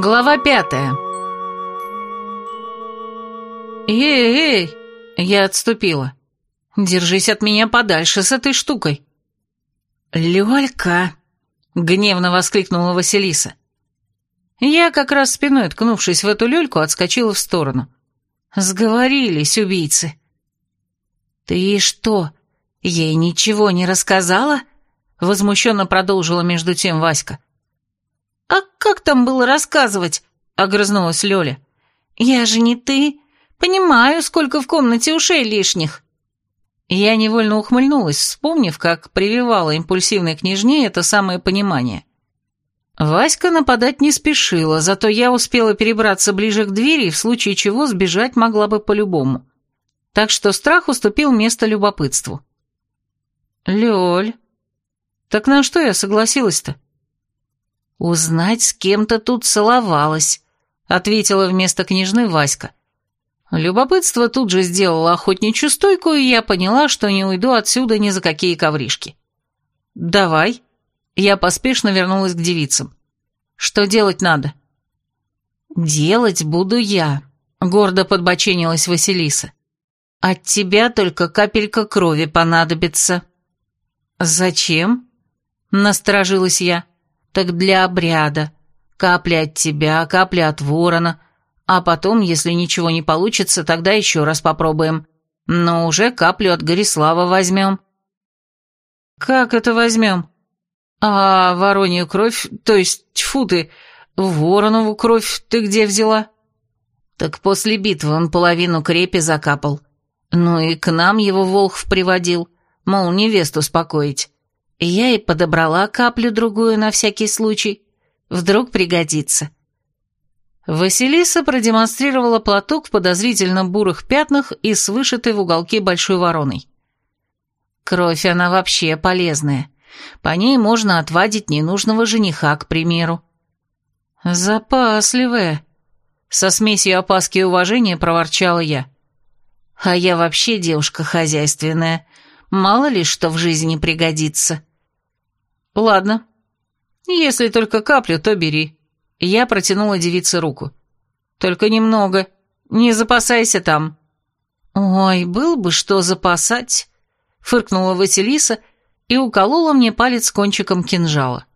Глава пятая. «Эй-эй!» Я отступила. «Держись от меня подальше с этой штукой». «Лёлька!» — гневно воскликнула Василиса. Я, как раз спиной ткнувшись в эту люльку, отскочила в сторону. Сговорились убийцы. «Ты что, ей ничего не рассказала?» — возмущенно продолжила между тем Васька. «А как там было рассказывать?» — огрызнулась Лёля. «Я же не ты. Понимаю, сколько в комнате ушей лишних». Я невольно ухмыльнулась, вспомнив, как прививала импульсивной княжне это самое понимание. Васька нападать не спешила, зато я успела перебраться ближе к двери в случае чего сбежать могла бы по-любому. Так что страх уступил место любопытству. «Лёль, так на что я согласилась-то?» «Узнать, с кем то тут целовалась», — ответила вместо княжны Васька. Любопытство тут же сделало охотничью стойку, и я поняла, что не уйду отсюда ни за какие ковришки. «Давай», я поспешно вернулась к девицам. «Что делать надо?» «Делать буду я», — гордо подбоченилась Василиса. «От тебя только капелька крови понадобится». «Зачем?» — насторожилась я. «Так для обряда. Капля от тебя, капля от ворона. А потом, если ничего не получится, тогда еще раз попробуем. Но уже каплю от Горислава возьмем». «Как это возьмем?» «А воронью кровь, то есть, тьфу ты, воронову кровь ты где взяла?» «Так после битвы он половину крепи закапал. Ну и к нам его Волхв приводил, мол, невесту успокоить. Я и подобрала каплю-другую на всякий случай. Вдруг пригодится». Василиса продемонстрировала платок в подозрительно бурых пятнах и с вышитой в уголке большой вороной. «Кровь она вообще полезная». По ней можно отвадить ненужного жениха, к примеру. Запасливая. Со смесью опаски и уважения проворчала я. А я вообще девушка хозяйственная. Мало ли что в жизни пригодится. Ладно. Если только каплю, то бери. Я протянула девице руку. Только немного. Не запасайся там. Ой, был бы что запасать, фыркнула Василиса и уколола мне палец кончиком кинжала.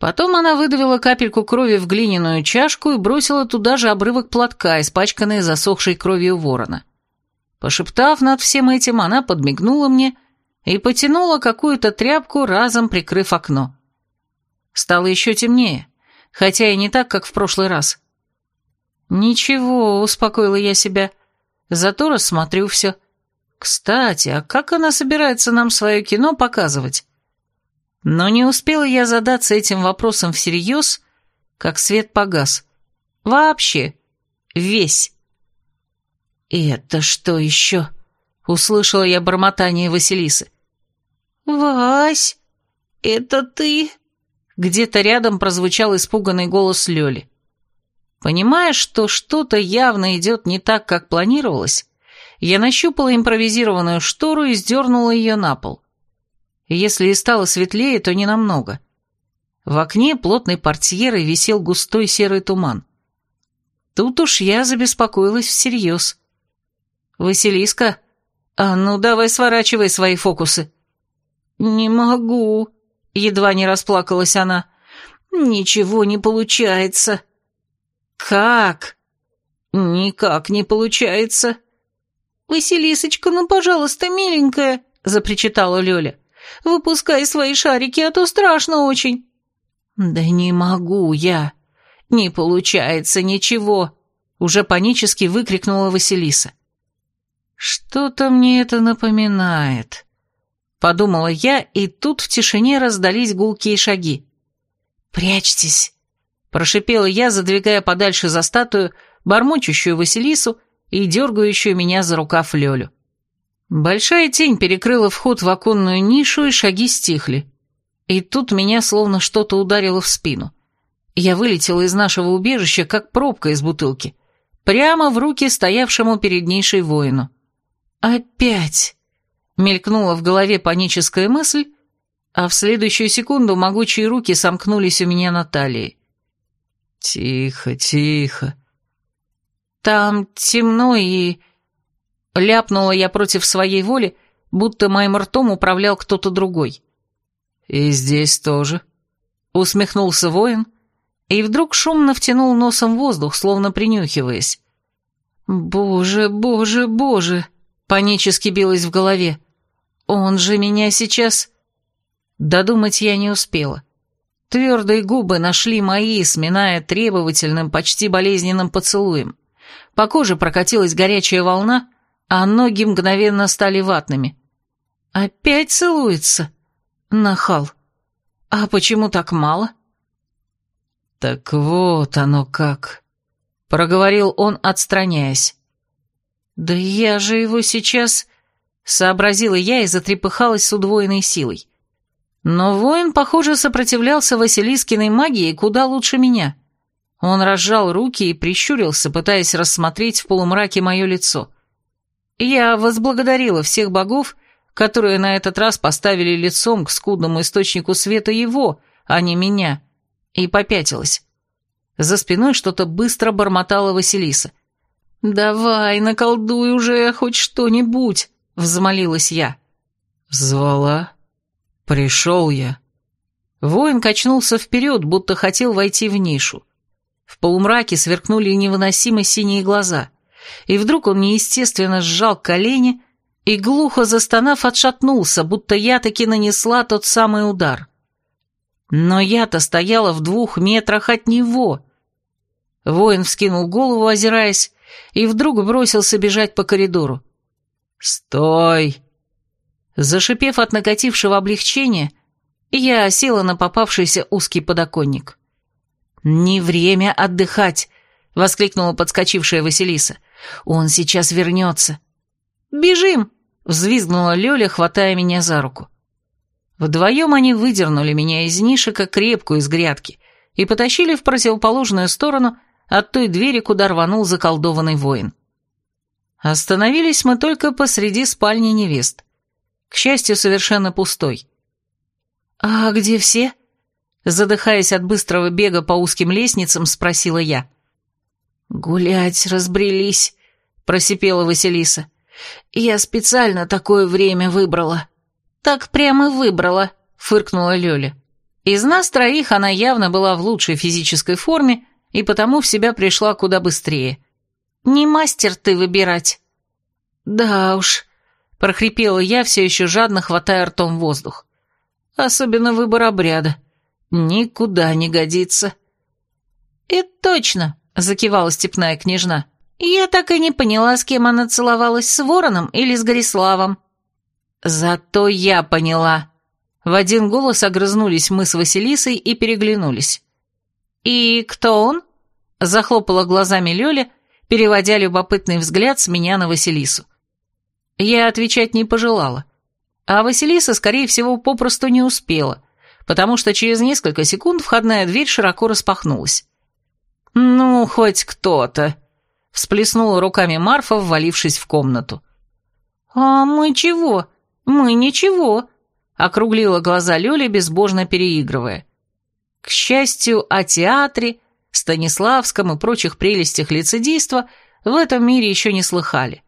Потом она выдавила капельку крови в глиняную чашку и бросила туда же обрывок платка, испачканный засохшей кровью ворона. Пошептав над всем этим, она подмигнула мне и потянула какую-то тряпку, разом прикрыв окно. Стало еще темнее, хотя и не так, как в прошлый раз. «Ничего», — успокоила я себя, — «зато рассмотрю все». Кстати, а как она собирается нам свое кино показывать? Но не успела я задаться этим вопросом всерьез, как свет погас. Вообще. Весь. «И это что еще?» — услышала я бормотание Василисы. «Вась, это ты?» Где-то рядом прозвучал испуганный голос Лёли. Понимая, что что-то явно идет не так, как планировалось, я нащупала импровизированную штору и сдернула ее на пол. Если и стало светлее, то не намного. В окне плотной портьерой висел густой серый туман. Тут уж я забеспокоилась всерьез. «Василиска, а ну давай сворачивай свои фокусы». «Не могу», — едва не расплакалась она. «Ничего не получается». «Как?» «Никак не получается», «Василисочка, ну, пожалуйста, миленькая», — запричитала Лёля. «Выпускай свои шарики, а то страшно очень». «Да не могу я. Не получается ничего», — уже панически выкрикнула Василиса. «Что-то мне это напоминает», — подумала я, и тут в тишине раздались гулкие шаги. «Прячьтесь», — прошипела я, задвигая подальше за статую, бормочущую Василису, и дергающую меня за рукав Лёлю. Большая тень перекрыла вход в оконную нишу, и шаги стихли. И тут меня словно что-то ударило в спину. Я вылетела из нашего убежища, как пробка из бутылки, прямо в руки стоявшему перед нишей воину. «Опять!» — мелькнула в голове паническая мысль, а в следующую секунду могучие руки сомкнулись у меня на талии. Тихо, тихо. Там темно и... Ляпнула я против своей воли, будто моим ртом управлял кто-то другой. И здесь тоже. Усмехнулся воин и вдруг шумно втянул носом воздух, словно принюхиваясь. «Боже, боже, боже!» — панически билось в голове. «Он же меня сейчас...» Додумать я не успела. Твердые губы нашли мои, сминая требовательным, почти болезненным поцелуем. По коже прокатилась горячая волна, а ноги мгновенно стали ватными. «Опять целуется?» «Нахал. А почему так мало?» «Так вот оно как», — проговорил он, отстраняясь. «Да я же его сейчас...» — сообразила я и затрепыхалась с удвоенной силой. Но воин, похоже, сопротивлялся Василискиной магии куда лучше меня. Он разжал руки и прищурился, пытаясь рассмотреть в полумраке мое лицо. Я возблагодарила всех богов, которые на этот раз поставили лицом к скудному источнику света его, а не меня, и попятилась. За спиной что-то быстро бормотала Василиса. «Давай, наколдуй уже хоть что-нибудь», — взмолилась я. «Звала?» «Пришел я». Воин качнулся вперед, будто хотел войти в нишу. В полумраке сверкнули невыносимо синие глаза, и вдруг он неестественно сжал колени и, глухо застонав, отшатнулся, будто я таки нанесла тот самый удар. Но я-то стояла в двух метрах от него. Воин вскинул голову, озираясь, и вдруг бросился бежать по коридору. «Стой!» Зашипев от накатившего облегчения, я села на попавшийся узкий подоконник. «Не время отдыхать!» — воскликнула подскочившая Василиса. «Он сейчас вернется!» «Бежим!» — взвизгнула Лёля, хватая меня за руку. Вдвоем они выдернули меня из ниши, как крепку из грядки, и потащили в противоположную сторону от той двери, куда рванул заколдованный воин. Остановились мы только посреди спальни невест к счастью, совершенно пустой. «А где все?» Задыхаясь от быстрого бега по узким лестницам, спросила я. «Гулять разбрелись», — просипела Василиса. «Я специально такое время выбрала». «Так прямо выбрала», — фыркнула Лёля. Из нас троих она явно была в лучшей физической форме и потому в себя пришла куда быстрее. «Не мастер ты выбирать». «Да уж», — прохрипела я, все еще жадно хватая ртом воздух. «Особенно выбор обряда. Никуда не годится». «Это точно», — закивала степная княжна. «Я так и не поняла, с кем она целовалась, с Вороном или с Гориславом». «Зато я поняла». В один голос огрызнулись мы с Василисой и переглянулись. «И кто он?» — захлопала глазами Лёля, переводя любопытный взгляд с меня на Василису. Я отвечать не пожелала. А Василиса, скорее всего, попросту не успела, потому что через несколько секунд входная дверь широко распахнулась. «Ну, хоть кто-то», — всплеснула руками Марфа, ввалившись в комнату. «А мы чего? Мы ничего», — округлила глаза Лёля, безбожно переигрывая. К счастью, о театре, Станиславском и прочих прелестях лицедейства в этом мире еще не слыхали.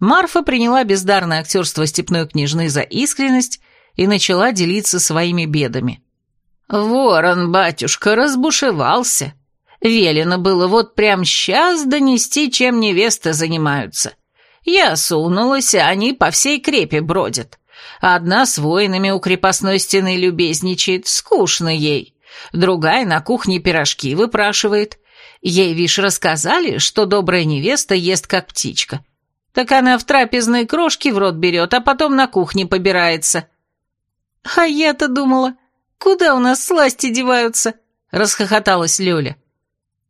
Марфа приняла бездарное актерство степной княжны за искренность и начала делиться своими бедами. «Ворон, батюшка, разбушевался. Велено было вот прям сейчас донести, чем невесты занимаются. Я сунулась, а они по всей крепе бродят. Одна с воинами у крепостной стены любезничает, скучно ей. Другая на кухне пирожки выпрашивает. Ей, вишь, рассказали, что добрая невеста ест как птичка» Так она в трапезной крошки в рот берет, а потом на кухне побирается. А я-то думала, куда у нас сласти деваются? Расхохоталась Лёля.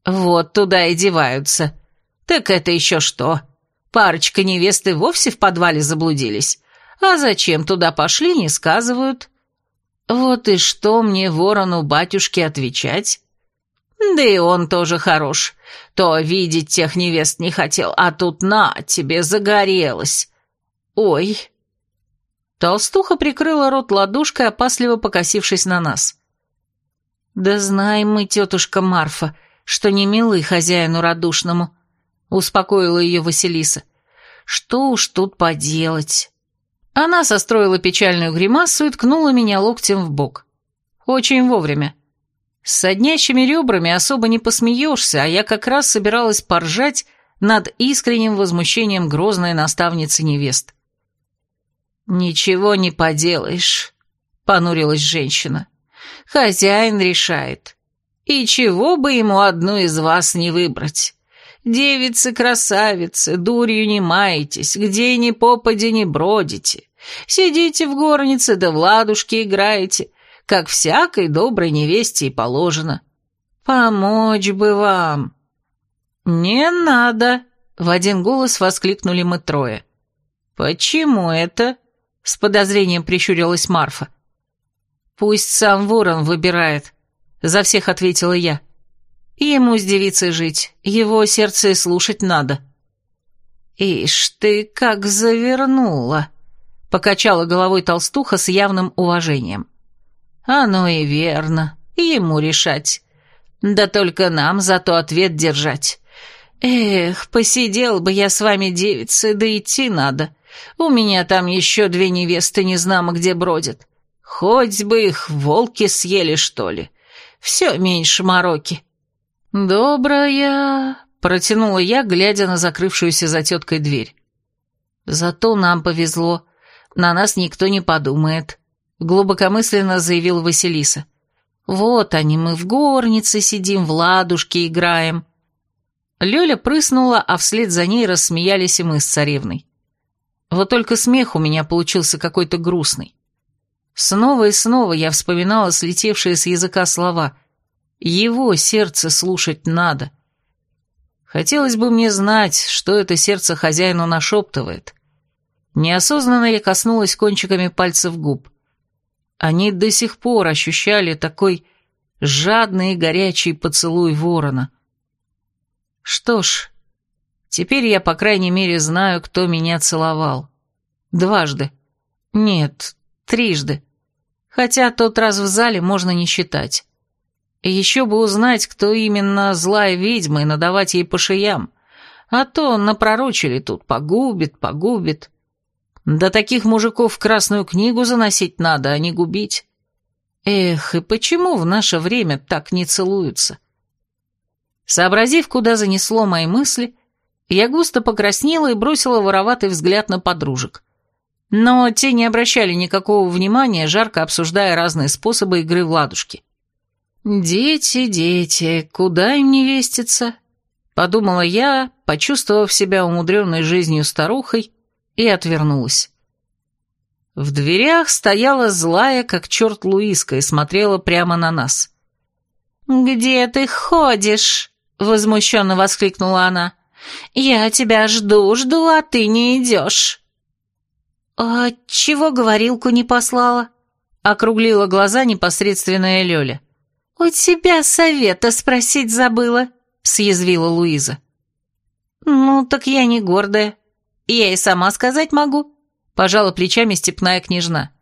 Вот туда и деваются. Так это еще что? Парочка невесты вовсе в подвале заблудились. А зачем туда пошли, не сказывают. Вот и что мне ворону батюшке отвечать? Да и он тоже хорош. То видеть тех невест не хотел, а тут на тебе загорелось. Ой. Толстуха прикрыла рот ладошкой, опасливо покосившись на нас. «Да знаем мы, тетушка Марфа, что не милый хозяину радушному», — успокоила ее Василиса. «Что уж тут поделать?» Она состроила печальную гримасу и ткнула меня локтем в бок. Очень вовремя. С соднящими ребрами особо не посмеешься, а я как раз собиралась поржать над искренним возмущением грозной наставницы невест. «Ничего не поделаешь», — понурилась женщина. «Хозяин решает. И чего бы ему одну из вас не выбрать? Девицы-красавицы, дурью не маетесь, где ни попади не бродите. Сидите в горнице да в ладушки играете, как всякой доброй невесте и положено. Помочь бы вам». «Не надо!» — в один голос воскликнули мы трое. «Почему это?» — с подозрением прищурилась Марфа. «Пусть сам ворон выбирает», — за всех ответила я. «Ему с девицей жить, его сердце и слушать надо». «Ишь ты, как завернула!» — покачала головой толстуха с явным уважением. «Оно и верно, ему решать. Да только нам зато ответ держать. Эх, посидел бы я с вами, девицы, да идти надо. У меня там еще две невесты незнамо где бродят. Хоть бы их волки съели, что ли. Все меньше мороки. Добрая, протянула я, глядя на закрывшуюся за теткой дверь. Зато нам повезло. На нас никто не подумает, глубокомысленно заявил Василиса. Вот они, мы в горнице сидим, в ладушке играем. Лёля прыснула, а вслед за ней рассмеялись и мы с царевной. Вот только смех у меня получился какой-то грустный. Снова и снова я вспоминала слетевшие с языка слова. Его сердце слушать надо. Хотелось бы мне знать, что это сердце хозяину нашептывает. Неосознанно я коснулась кончиками пальцев губ. Они до сих пор ощущали такой жадный и горячий поцелуй ворона. Что ж, теперь я, по крайней мере, знаю, кто меня целовал. Дважды. Нет, трижды. Хотя тот раз в зале можно не считать. Еще бы узнать, кто именно злая ведьма, и надавать ей по шеям. А то напророчили тут, погубит, погубит. Да таких мужиков в красную книгу заносить надо, а не губить. Эх, и почему в наше время так не целуются? Сообразив, куда занесло мои мысли, я густо покраснела и бросила вороватый взгляд на подружек. Но те не обращали никакого внимания, жарко обсуждая разные способы игры в ладушки. «Дети, дети, куда им не веститься?» — подумала я, почувствовав себя умудренной жизнью старухой, и отвернулась. В дверях стояла злая, как черт Луиска, и смотрела прямо на нас. «Где ты ходишь?» — возмущенно воскликнула она. «Я тебя жду, жду, а ты не идешь». «А чего говорилку не послала?» — округлила глаза непосредственная Лёля. «У тебя совета спросить забыла», — съязвила Луиза. «Ну, так я не гордая. Я и сама сказать могу», — пожала плечами степная княжна.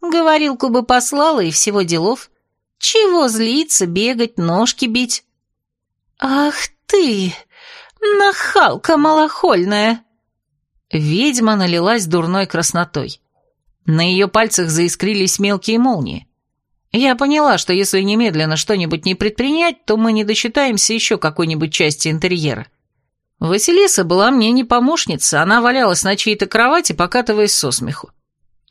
«Говорилку бы послала и всего делов. Чего злиться, бегать, ножки бить?» «Ах ты, нахалка малохольная!» Ведьма налилась дурной краснотой. На ее пальцах заискрились мелкие молнии. Я поняла, что если немедленно что-нибудь не предпринять, то мы не досчитаемся еще какой-нибудь части интерьера. Василиса была мне не помощница, она валялась на чьей-то кровати, покатываясь со смеху.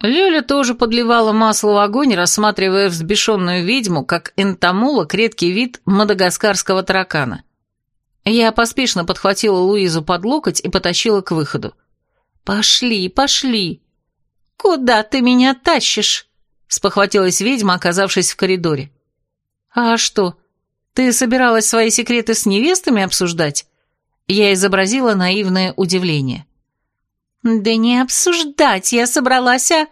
Лёля тоже подливала масло в огонь, рассматривая взбешенную ведьму, как энтомолог редкий вид мадагаскарского таракана. Я поспешно подхватила Луизу под локоть и потащила к выходу. «Пошли, пошли!» «Куда ты меня тащишь?» — спохватилась ведьма, оказавшись в коридоре. «А что, ты собиралась свои секреты с невестами обсуждать?» Я изобразила наивное удивление. «Да не обсуждать я собралась, а...»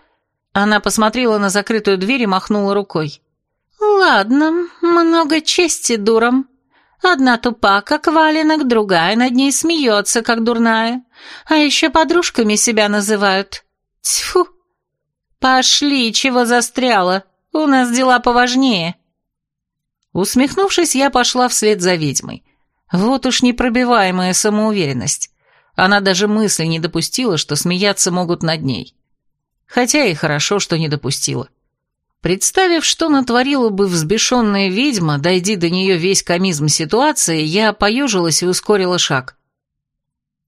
Она посмотрела на закрытую дверь и махнула рукой. «Ладно, много чести дурам. Одна тупа, как валенок, другая над ней смеется, как дурная. А еще подружками себя называют. Тьфу! Пошли, чего застряла. У нас дела поважнее». Усмехнувшись, я пошла вслед за ведьмой. Вот уж непробиваемая самоуверенность. Она даже мысли не допустила, что смеяться могут над ней. Хотя и хорошо, что не допустила. Представив, что натворила бы взбешенная ведьма, дойди до нее весь комизм ситуации, я поежилась и ускорила шаг.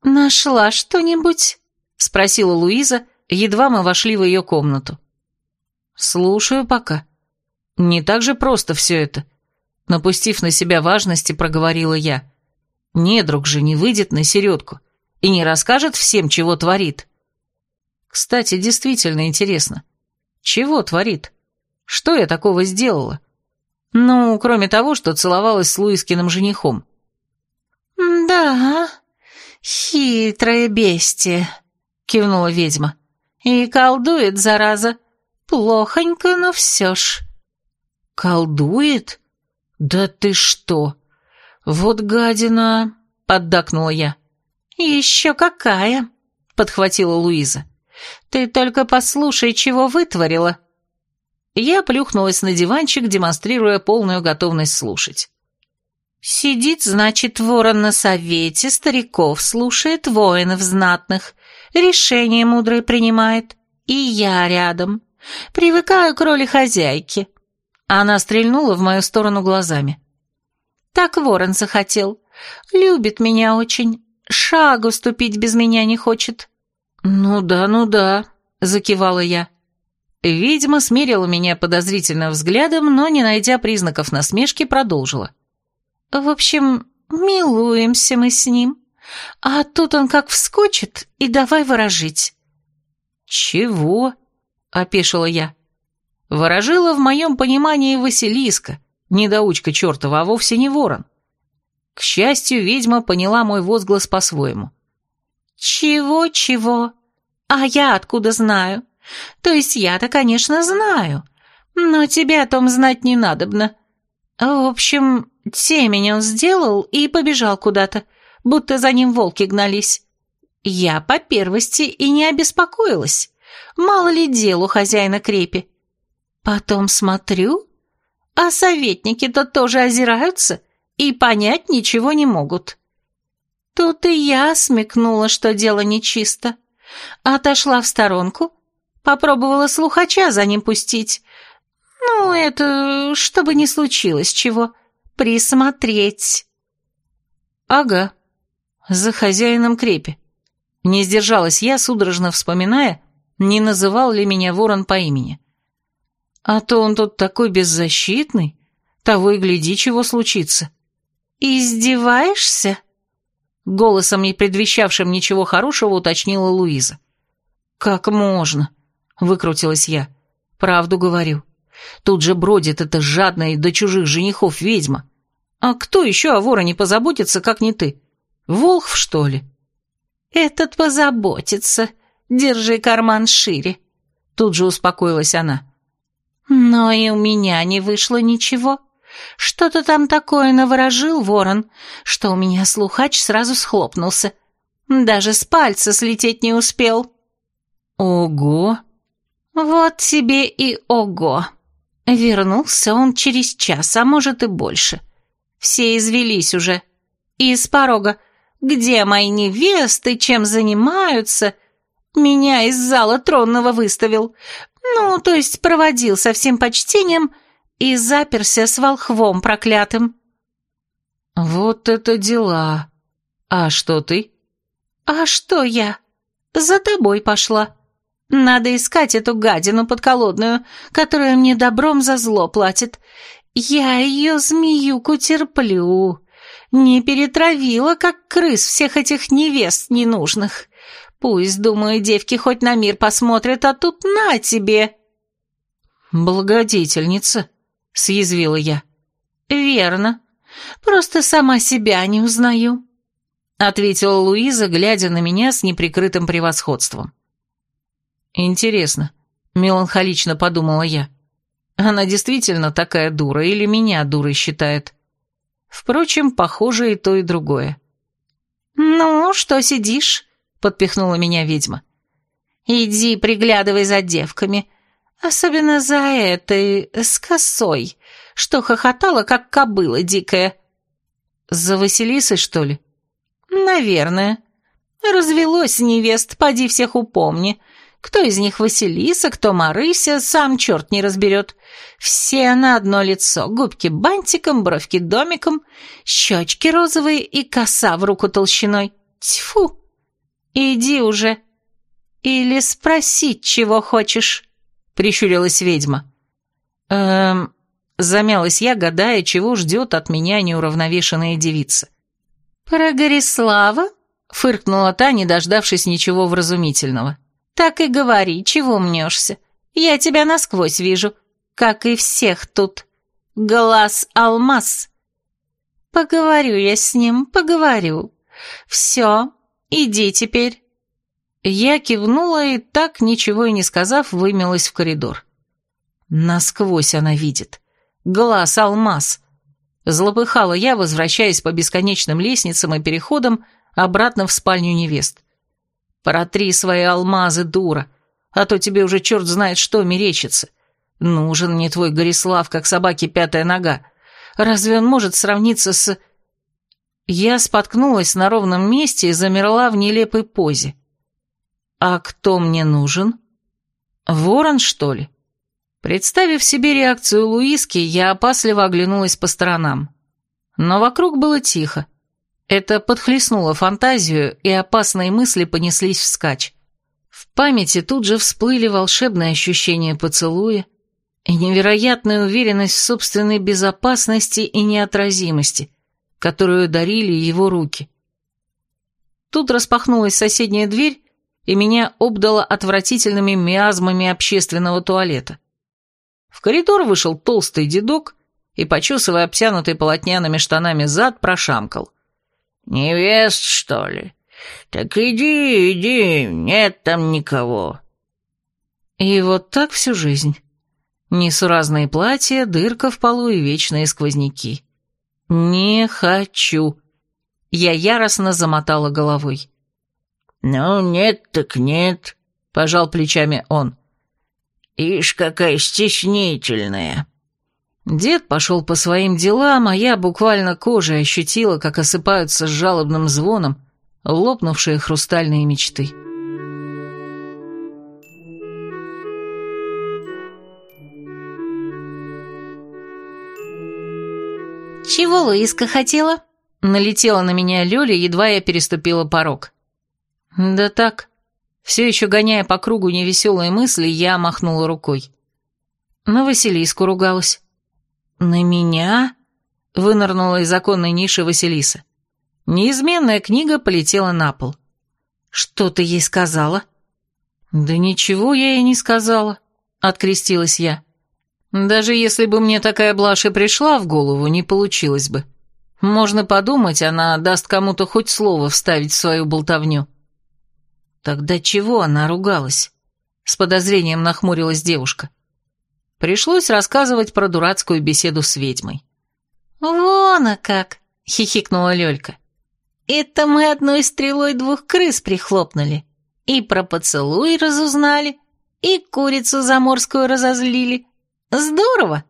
«Нашла что-нибудь?» — спросила Луиза, едва мы вошли в ее комнату. «Слушаю пока. Не так же просто все это». Напустив на себя важности, проговорила я. «Недруг же не выйдет на середку и не расскажет всем, чего творит». «Кстати, действительно интересно. Чего творит? Что я такого сделала? Ну, кроме того, что целовалась с Луискиным женихом». «Да, хитрое бестие», — кивнула ведьма. «И колдует, зараза. Плохонько, но все ж». «Колдует? Да ты что? Вот гадина!» — поддакнула я. «Еще какая!» — подхватила Луиза. «Ты только послушай, чего вытворила!» Я плюхнулась на диванчик, демонстрируя полную готовность слушать. «Сидит, значит, ворон на совете, стариков слушает, воинов знатных, решения мудрые принимает, и я рядом. Привыкаю к роли хозяйки». Она стрельнула в мою сторону глазами. «Так ворон захотел. Любит меня очень. Шагу ступить без меня не хочет». «Ну да, ну да», — закивала я. Ведьма смерила меня подозрительным взглядом, но, не найдя признаков насмешки, продолжила. «В общем, милуемся мы с ним, а тут он как вскочит и давай ворожить». «Чего?» — опешила я. Ворожила в моем понимании Василиска, недоучка чертова, а вовсе не ворон. К счастью, ведьма поняла мой возглас по-своему. «Чего-чего? А я откуда знаю? То есть я-то, конечно, знаю, но тебе о том знать не надобно. В общем, темень он сделал и побежал куда-то, будто за ним волки гнались. Я по первости и не обеспокоилась. Мало ли дел у хозяина крепи. Потом смотрю, а советники-то тоже озираются и понять ничего не могут. Тут и я смекнула, что дело нечисто. Отошла в сторонку, попробовала слухача за ним пустить. Ну, это, чтобы не случилось чего, присмотреть. Ага, за хозяином крепи. Не сдержалась я, судорожно вспоминая, не называл ли меня ворон по имени. А то он тут такой беззащитный, того и гляди, чего случится. «Издеваешься?» Голосом, не предвещавшим ничего хорошего, уточнила Луиза. «Как можно?» — выкрутилась я. «Правду говорю. Тут же бродит эта жадная до чужих женихов ведьма. А кто еще о вороне позаботится, как не ты? Волхв, что ли?» «Этот позаботится. Держи карман шире». Тут же успокоилась она. Но и у меня не вышло ничего. Что-то там такое наворожил ворон, что у меня слухач сразу схлопнулся. Даже с пальца слететь не успел. Ого! Вот тебе и ого! Вернулся он через час, а может и больше. Все извелись уже. И с порога «Где мои невесты? Чем занимаются?» Меня из зала тронного выставил. Ну, то есть проводил со всем почтением и заперся с волхвом проклятым. Вот это дела. А что ты? А что я? За тобой пошла. Надо искать эту гадину подколодную, которая мне добром за зло платит. Я ее змеюку терплю. Не перетравила, как крыс, всех этих невест ненужных. Пусть, думаю, девки хоть на мир посмотрят, а тут на тебе!» «Благодетельница», — съязвила я. «Верно. Просто сама себя не узнаю», — ответила Луиза, глядя на меня с неприкрытым превосходством. «Интересно», — меланхолично подумала я. «Она действительно такая дура или меня дурой считает?» Впрочем, похоже и то, и другое. «Ну, что сидишь?» — подпихнула меня ведьма. «Иди приглядывай за девками, Особенно за этой, с косой, что хохотала, как кобыла дикая. За Василисой, что ли? Наверное. Развелось невест, поди всех упомни. Кто из них Василиса, кто Марыся, сам черт не разберет. Все на одно лицо, губки бантиком, бровки домиком, щечки розовые и коса в руку толщиной. Тьфу! Иди уже. Или спросить, чего хочешь, прищурилась ведьма. Эм, замялась я, гадая, чего ждет от меня неуравновешенная девица. Про Горислава? Фыркнула та, не дождавшись ничего вразумительного. Так и говори, чего мнешься. Я тебя насквозь вижу, как и всех тут. Глаз алмаз. Поговорю я с ним, поговорю. Все, иди теперь. Я кивнула и, так ничего и не сказав, вымилась в коридор. Насквозь она видит. Глаз алмаз. Злопыхала я, возвращаясь по бесконечным лестницам и переходам обратно в спальню невест. Протри свои алмазы, дура, а то тебе уже черт знает что мерещится. Нужен мне твой Горислав, как собаке пятая нога. Разве он может сравниться с... Я споткнулась на ровном месте и замерла в нелепой позе. А кто мне нужен? Ворон, что ли? Представив себе реакцию Луиски, я опасливо оглянулась по сторонам. Но вокруг было тихо. Это подхлестнуло фантазию, и опасные мысли понеслись вскачь. В памяти тут же всплыли волшебные ощущения поцелуя и невероятная уверенность в собственной безопасности и неотразимости, которую дарили его руки. Тут распахнулась соседняя дверь, и меня обдало отвратительными миазмами общественного туалета. В коридор вышел толстый дедок и, почесывая обтянутый полотняными штанами зад, прошамкал. «Невест, что ли? Так иди, иди, нет там никого». И вот так всю жизнь. Несуразные платья, дырка в полу и вечные сквозняки. «Не хочу». Я яростно замотала головой. «Ну, нет так нет», — пожал плечами он. «Ишь, какая стеснительная». Дед пошел по своим делам, а я буквально кожей ощутила, как осыпаются с жалобным звоном лопнувшие хрустальные мечты. «Чего Луиска хотела?» Налетела на меня Лёля, едва я переступила порог. «Да так». Все еще гоняя по кругу невеселые мысли, я махнула рукой. На Василиску ругалась. «На меня?» — вынырнула из законной ниши Василиса. Неизменная книга полетела на пол. «Что ты ей сказала?» «Да ничего я ей не сказала», — открестилась я. «Даже если бы мне такая блажь и пришла в голову, не получилось бы. Можно подумать, она даст кому-то хоть слово вставить в свою болтовню». «Тогда чего она ругалась?» — с подозрением нахмурилась девушка. Пришлось рассказывать про дурацкую беседу с ведьмой. «Вон, а как!» — хихикнула Лёлька. «Это мы одной стрелой двух крыс прихлопнули. И про поцелуй разузнали, и курицу заморскую разозлили. Здорово!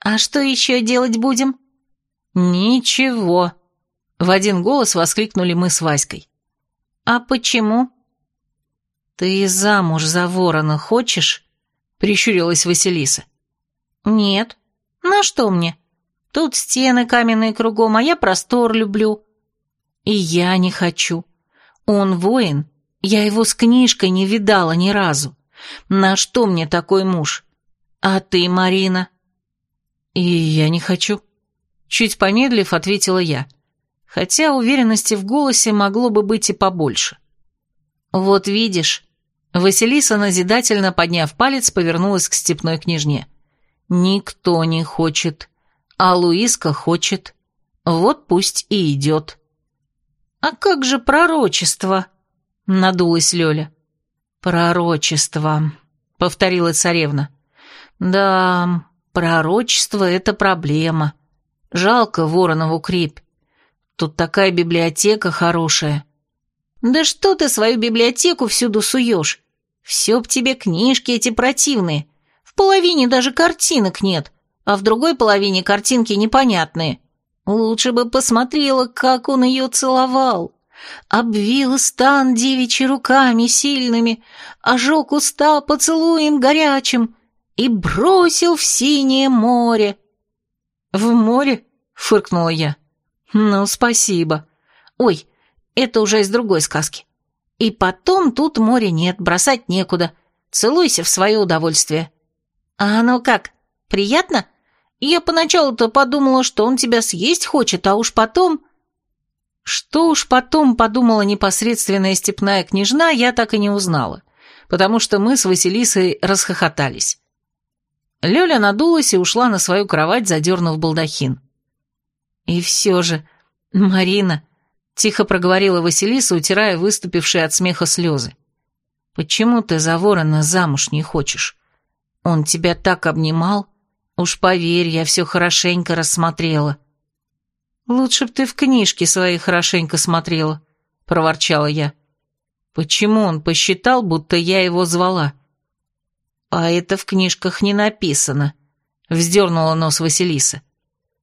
А что еще делать будем?» «Ничего!» — в один голос воскликнули мы с Васькой. «А почему?» «Ты замуж за ворона хочешь?» — прищурилась Василиса. «Нет. На что мне? Тут стены каменные кругом, а я простор люблю». «И я не хочу. Он воин. Я его с книжкой не видала ни разу. На что мне такой муж? А ты, Марина?» «И я не хочу». Чуть помедлив, ответила я. Хотя уверенности в голосе могло бы быть и побольше. «Вот видишь, Василиса, назидательно подняв палец, повернулась к степной княжне. «Никто не хочет, а Луиска хочет. Вот пусть и идет». «А как же пророчество?» — надулась Лёля. «Пророчество», — повторила царевна. «Да, пророчество — это проблема. Жалко Воронову крепь. Тут такая библиотека хорошая». «Да что ты свою библиотеку всюду суешь? Все б тебе книжки эти противные. В половине даже картинок нет, а в другой половине картинки непонятные. Лучше бы посмотрела, как он ее целовал. Обвил стан девичьи руками сильными, ожег уста поцелуем горячим и бросил в синее море. «В море?» — фыркнула я. «Ну, спасибо. Ой, это уже из другой сказки. И потом тут моря нет, бросать некуда. Целуйся в свое удовольствие». «А оно как, приятно? Я поначалу-то подумала, что он тебя съесть хочет, а уж потом...» Что уж потом подумала непосредственная степная княжна, я так и не узнала, потому что мы с Василисой расхохотались. Лёля надулась и ушла на свою кровать, задернув балдахин. «И все же, Марина», — тихо проговорила Василиса, утирая выступившие от смеха слезы, «почему ты за ворона замуж не хочешь? Он тебя так обнимал. Уж поверь, я все хорошенько рассмотрела». «Лучше б ты в книжке свои хорошенько смотрела», — проворчала я. «Почему он посчитал, будто я его звала?» «А это в книжках не написано», — вздернула нос Василиса.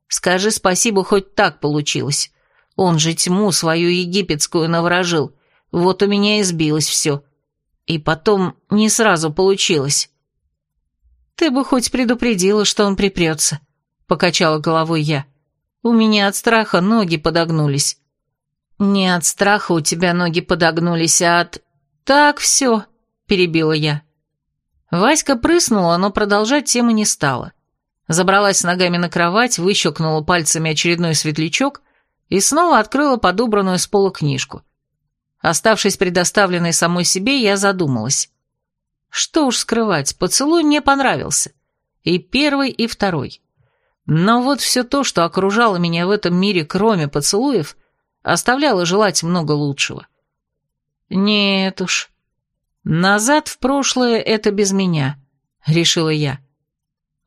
«Скажи спасибо, хоть так получилось. Он же тьму свою египетскую наворожил. Вот у меня и сбилось все. И потом не сразу получилось». «Ты бы хоть предупредила, что он припрется», — покачала головой я. У меня от страха ноги подогнулись. Не от страха у тебя ноги подогнулись, а от... Так, все, перебила я. Васька прыснула, но продолжать тему не стала. Забралась ногами на кровать, выщелкнула пальцами очередной светлячок и снова открыла подобранную с пола книжку. Оставшись предоставленной самой себе, я задумалась. Что уж скрывать, поцелуй мне понравился. И первый, и второй. Но вот все то, что окружало меня в этом мире, кроме поцелуев, оставляло желать много лучшего. Нет уж. Назад в прошлое это без меня, решила я.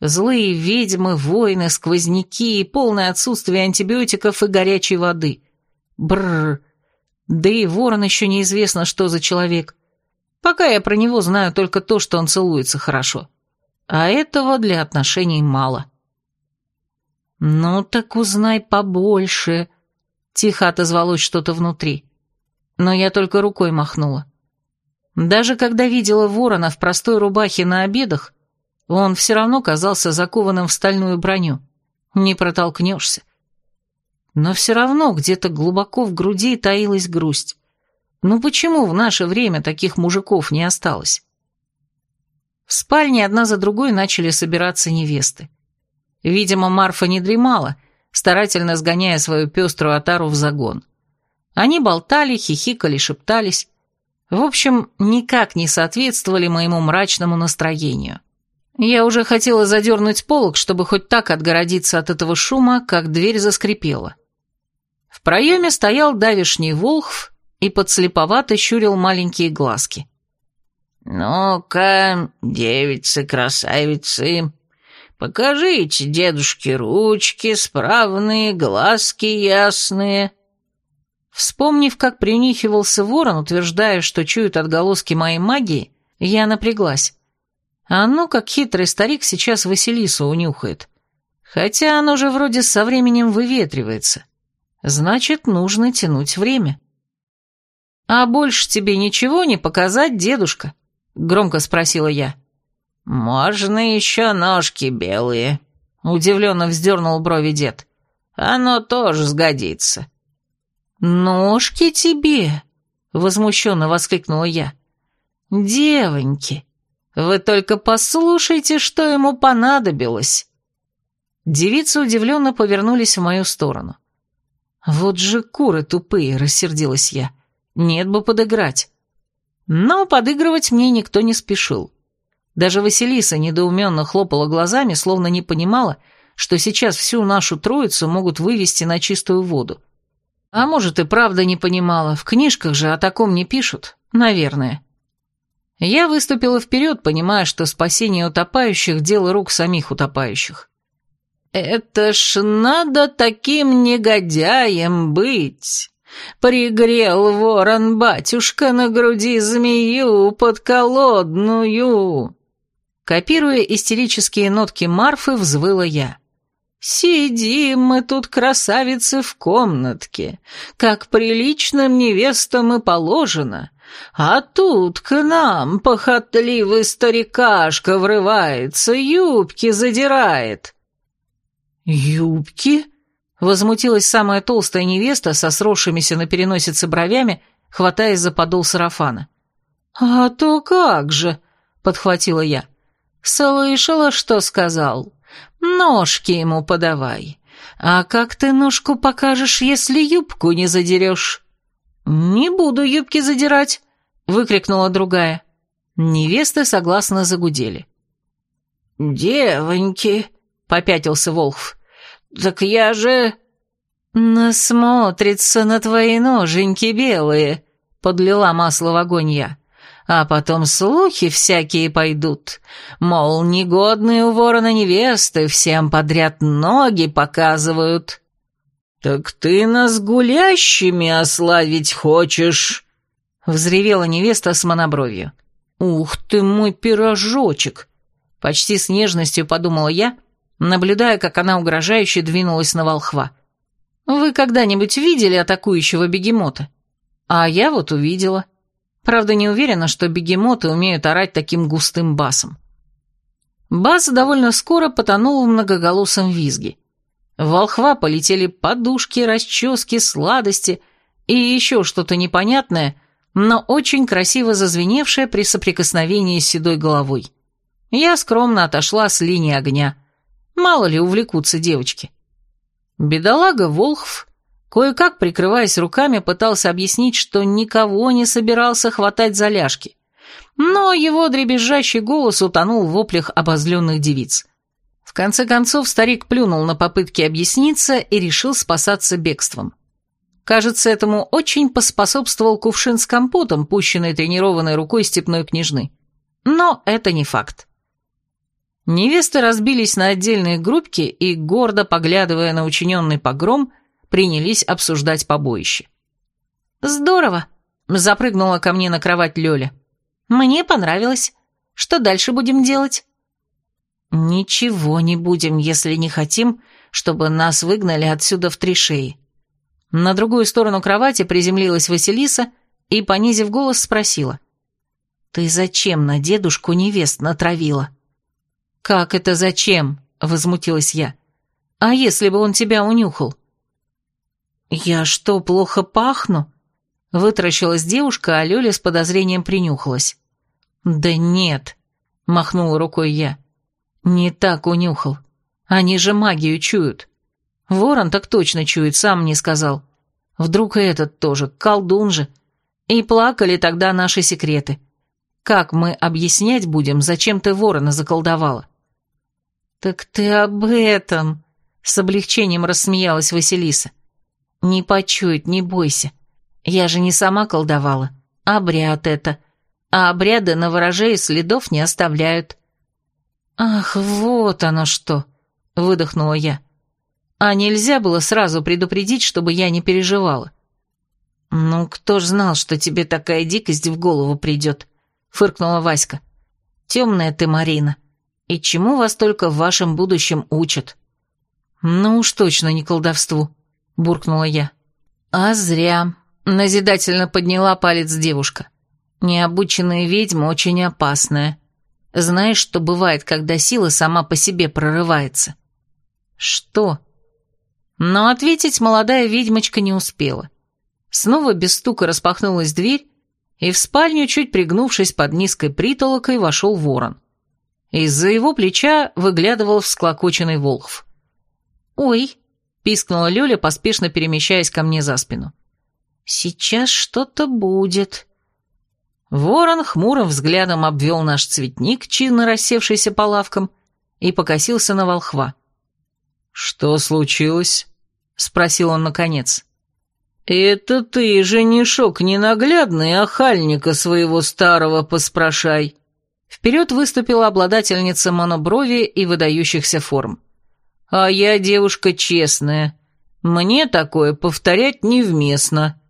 Злые ведьмы, воины, сквозняки и полное отсутствие антибиотиков и горячей воды. Бррр. Да и ворон еще неизвестно, что за человек. Пока я про него знаю только то, что он целуется хорошо. А этого для отношений мало. — «Ну так узнай побольше», — тихо отозвалось что-то внутри. Но я только рукой махнула. Даже когда видела ворона в простой рубахе на обедах, он все равно казался закованным в стальную броню. Не протолкнешься. Но все равно где-то глубоко в груди таилась грусть. Ну почему в наше время таких мужиков не осталось? В спальне одна за другой начали собираться невесты. Видимо, Марфа не дремала, старательно сгоняя свою пеструю отару в загон. Они болтали, хихикали, шептались. В общем, никак не соответствовали моему мрачному настроению. Я уже хотела задернуть полок, чтобы хоть так отгородиться от этого шума, как дверь заскрипела. В проеме стоял давишний волхв и подслеповато щурил маленькие глазки. «Ну-ка, девицы-красавицы, Покажите дедушке ручки, справные, глазки ясные». Вспомнив, как принюхивался ворон, утверждая, что чует отголоски моей магии, я напряглась. А ну, как хитрый старик сейчас Василису унюхает. Хотя оно же вроде со временем выветривается. Значит, нужно тянуть время. «А больше тебе ничего не показать, дедушка?» — громко спросила я. «Можно еще ножки белые», — удивленно вздернул брови дед. «Оно тоже сгодится». «Ножки тебе?» — возмущенно воскликнула я. «Девоньки, вы только послушайте, что ему понадобилось». Девицы удивленно повернулись в мою сторону. «Вот же куры тупые», — рассердилась я. «Нет бы подыграть». Но подыгрывать мне никто не спешил. Даже Василиса недоуменно хлопала глазами, словно не понимала, что сейчас всю нашу троицу могут вывести на чистую воду. А может и правда не понимала, в книжках же о таком не пишут, наверное. Я выступила вперед, понимая, что спасение утопающих – дело рук самих утопающих. «Это ж надо таким негодяем быть!» Пригрел ворон батюшка на груди змею подколодную. Копируя истерические нотки Марфы, взвыла я. «Сидим мы тут, красавицы, в комнатке, как приличным невестам и положено, а тут к нам похотливый старикашка врывается, юбки задирает». «Юбки?» — возмутилась самая толстая невеста со сросшимися на переносице бровями, хватаясь за подол сарафана. «А то как же!» — подхватила я. «Слышала, что сказал? Ножки ему подавай. А как ты ножку покажешь, если юбку не задерешь?» «Не буду юбки задирать!» — выкрикнула другая. Невесты согласно загудели. «Девоньки!» — попятился Волхв. «Так я же...» «Насмотрится на твои ноженьки белые», — подлила масло в огонь я. «А потом слухи всякие пойдут, мол, негодные у ворона невесты всем подряд ноги показывают». «Так ты нас гулящими ославить хочешь?» — взревела невеста с монобровью. «Ух ты мой пирожочек!» Почти с нежностью подумала я, наблюдая, как она угрожающе двинулась на волхва. «Вы когда-нибудь видели атакующего бегемота?» «А я вот увидела. Правда, не уверена, что бегемоты умеют орать таким густым басом». Бас довольно скоро потонул в многоголосом визге. Волхва полетели подушки, расчески, сладости и еще что-то непонятное, но очень красиво зазвеневшее при соприкосновении с седой головой. Я скромно отошла с линии огня. Мало ли увлекутся девочки. Бедолага Волхв, кое-как прикрываясь руками, пытался объяснить, что никого не собирался хватать за ляжки. Но его дребезжащий голос утонул в воплях обозленных девиц. В конце концов старик плюнул на попытки объясниться и решил спасаться бегством. Кажется, этому очень поспособствовал кувшин с компотом, пущенный тренированной рукой степной княжны. Но это не факт. Невесты разбились на отдельные группки и, гордо поглядывая на учиненный погром, принялись обсуждать побоище. «Здорово!» — запрыгнула ко мне на кровать Лёля. «Мне понравилось. Что дальше будем делать?» «Ничего не будем, если не хотим, чтобы нас выгнали отсюда в три шеи». На другую сторону кровати приземлилась Василиса и, понизив голос, спросила. «Ты зачем на дедушку невест натравила?» «Как это зачем?» — возмутилась я. «А если бы он тебя унюхал?» «Я что, плохо пахну?» — вытаращилась девушка, а Лёля с подозрением принюхалась. «Да нет», — махнула рукой я. «Не так унюхал. Они же магию чуют. Ворон так точно чует, сам мне сказал. Вдруг и этот тоже, колдун же. И плакали тогда наши секреты. Как мы объяснять будем, зачем ты ворона заколдовала?» «Так ты об этом!» — с облегчением рассмеялась Василиса. «Не почует, не бойся. Я же не сама колдовала. Обряд это. А обряды на ворожее следов не оставляют». «Ах, вот оно что!» — выдохнула я. «А нельзя было сразу предупредить, чтобы я не переживала?» «Ну, кто ж знал, что тебе такая дикость в голову придет?» — фыркнула Васька. «Темная ты, Марина. И чему вас только в вашем будущем учат?» «Ну уж точно не колдовству», — буркнула я. «А зря», — назидательно подняла палец девушка. «Необученная ведьма очень опасная. Знаешь, что бывает, когда сила сама по себе прорывается?» «Что?» Но ответить молодая ведьмочка не успела. Снова без стука распахнулась дверь, и в спальню, чуть пригнувшись под низкой притолокой, вошел ворон. Из-за его плеча выглядывал всклокоченный Волхв. «Ой!» — пискнула Лёля, поспешно перемещаясь ко мне за спину. «Сейчас что-то будет». Ворон хмурым взглядом обвел наш цветник, чинно рассевшийся по лавкам, и покосился на волхва. «Что случилось?» — спросил он наконец. «Это ты, женишок ненаглядный, охальника своего старого поспрашай», Вперед выступила обладательница моноброви и выдающихся форм. «А я девушка честная. Мне такое повторять невместно».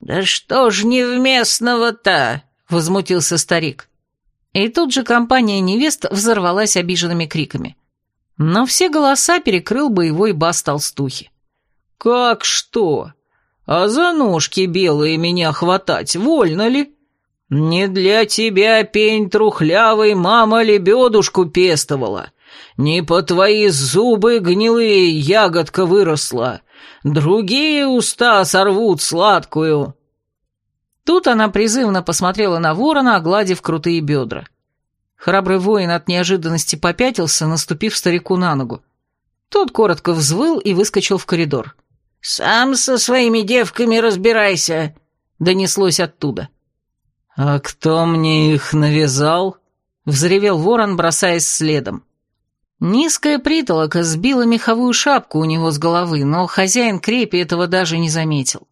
«Да что ж невместного-то?» — возмутился старик. И тут же компания невест взорвалась обиженными криками. Но все голоса перекрыл боевой бас толстухи. «Как что? А за ножки белые меня хватать вольно ли? Не для тебя, пень трухлявый, мама лебедушку пестовала. Не по твои зубы гнилые ягодка выросла. Другие уста сорвут сладкую». Тут она призывно посмотрела на ворона, огладив крутые бедра. Храбрый воин от неожиданности попятился, наступив старику на ногу. Тот коротко взвыл и выскочил в коридор. «Сам со своими девками разбирайся», — донеслось оттуда. «А кто мне их навязал?» — взревел ворон, бросаясь следом. Низкая притолока сбила меховую шапку у него с головы, но хозяин крепи этого даже не заметил.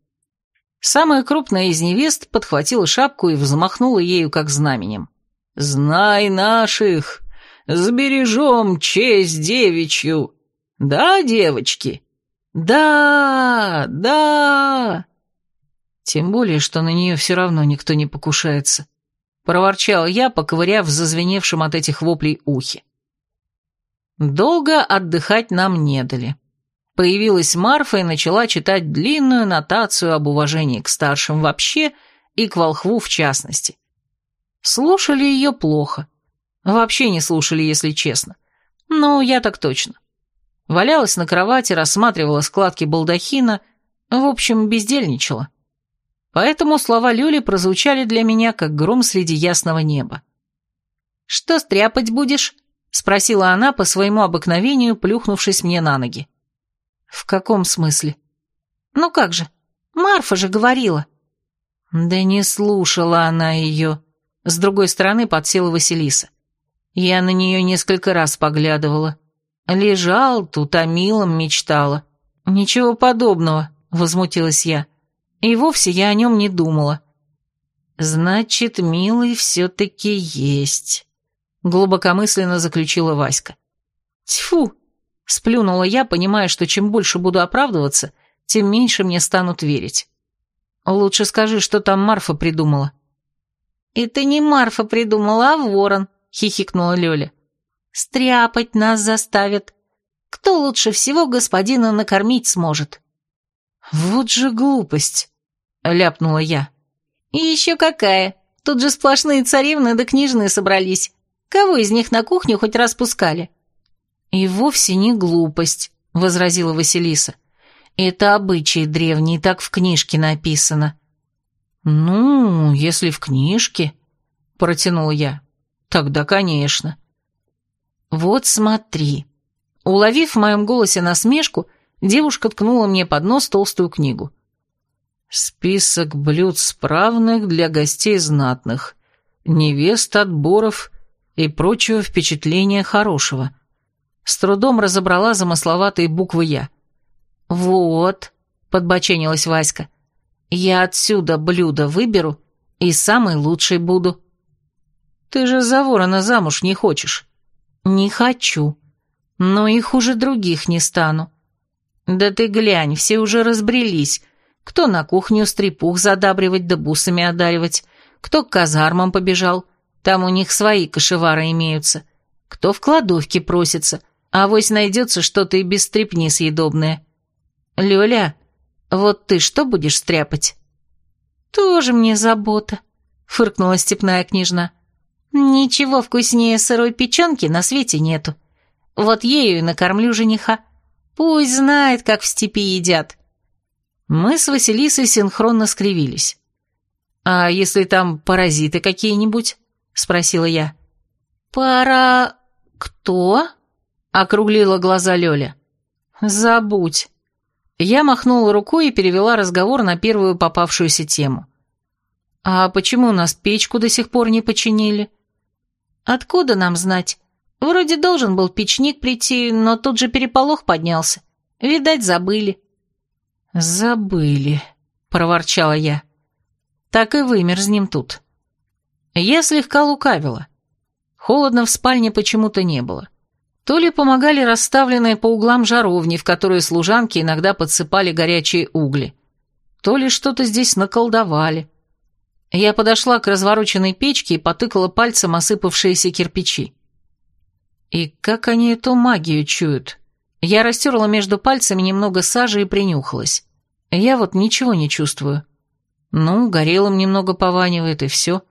Самая крупная из невест подхватила шапку и взмахнула ею как знаменем. «Знай наших! Сбережем честь девичью! Да, девочки?» «Да! Да!» Тем более, что на нее все равно никто не покушается. Проворчал я, поковыряв в зазвеневшем от этих воплей ухе. Долго отдыхать нам не дали. Появилась Марфа и начала читать длинную нотацию об уважении к старшим вообще и к волхву в частности. Слушали ее плохо. Вообще не слушали, если честно. Но я так точно. Валялась на кровати, рассматривала складки балдахина, в общем, бездельничала. Поэтому слова Люли прозвучали для меня, как гром среди ясного неба. «Что стряпать будешь?» — спросила она по своему обыкновению, плюхнувшись мне на ноги. «В каком смысле?» «Ну как же, Марфа же говорила». Да не слушала она ее. С другой стороны подсела Василиса. Я на нее несколько раз поглядывала. Лежал тут, о милом мечтала. Ничего подобного, возмутилась я. И вовсе я о нем не думала. Значит, милый все-таки есть, глубокомысленно заключила Васька. Тьфу, сплюнула я, понимая, что чем больше буду оправдываться, тем меньше мне станут верить. Лучше скажи, что там Марфа придумала. «Это не Марфа придумала, а ворон», — хихикнула Лёля. Стряпать нас заставят. Кто лучше всего господина накормить сможет?» «Вот же глупость!» — ляпнула я. «И еще какая! Тут же сплошные царевны да книжные собрались. Кого из них на кухню хоть раз пускали?» «И вовсе не глупость», — возразила Василиса. «Это обычай древний, так в книжке написано». «Ну, если в книжке», — протянула я, — «тогда, конечно». «Вот смотри». Уловив в моем голосе насмешку, девушка ткнула мне под нос толстую книгу. «Список блюд справных для гостей знатных, невест, отборов и прочего впечатления хорошего». С трудом разобрала замысловатые буквы «Я». «Вот», — подбоченилась Васька, — «я отсюда блюдо выберу и самый лучший буду». «Ты же за ворона замуж не хочешь». «Не хочу. Но и хуже других не стану. Да ты глянь, все уже разбрелись. Кто на кухню стрепух задабривать да бусами одаривать, кто к казармам побежал, там у них свои кошевары имеются, кто в кладовке просится, а вось найдется что-то и без стрепни съедобное. Лёля, вот ты что будешь стряпать?» «Тоже мне забота», — фыркнула степная княжна. Ничего вкуснее сырой печенки на свете нету. Вот ею и накормлю жениха. Пусть знает, как в степи едят. Мы с Василисой синхронно скривились. «А если там паразиты какие-нибудь?» — спросила я. «Пара... кто?» — округлила глаза Лёля. «Забудь». Я махнула рукой и перевела разговор на первую попавшуюся тему. «А почему нас печку до сих пор не починили?» Откуда нам знать? Вроде должен был печник прийти, но тут же переполох поднялся. Видать, забыли. Забыли, проворчала я. Так и вымерзнем тут. Я слегка лукавила. Холодно в спальне почему-то не было. То ли помогали расставленные по углам жаровни, в которые служанки иногда подсыпали горячие угли, то ли что-то здесь наколдовали. Я подошла к развороченной печке и потыкала пальцем осыпавшиеся кирпичи. И как они эту магию чуют? Я растерла между пальцами немного сажи и принюхалась. Я вот ничего не чувствую. Ну, горелым немного пованивает, и все.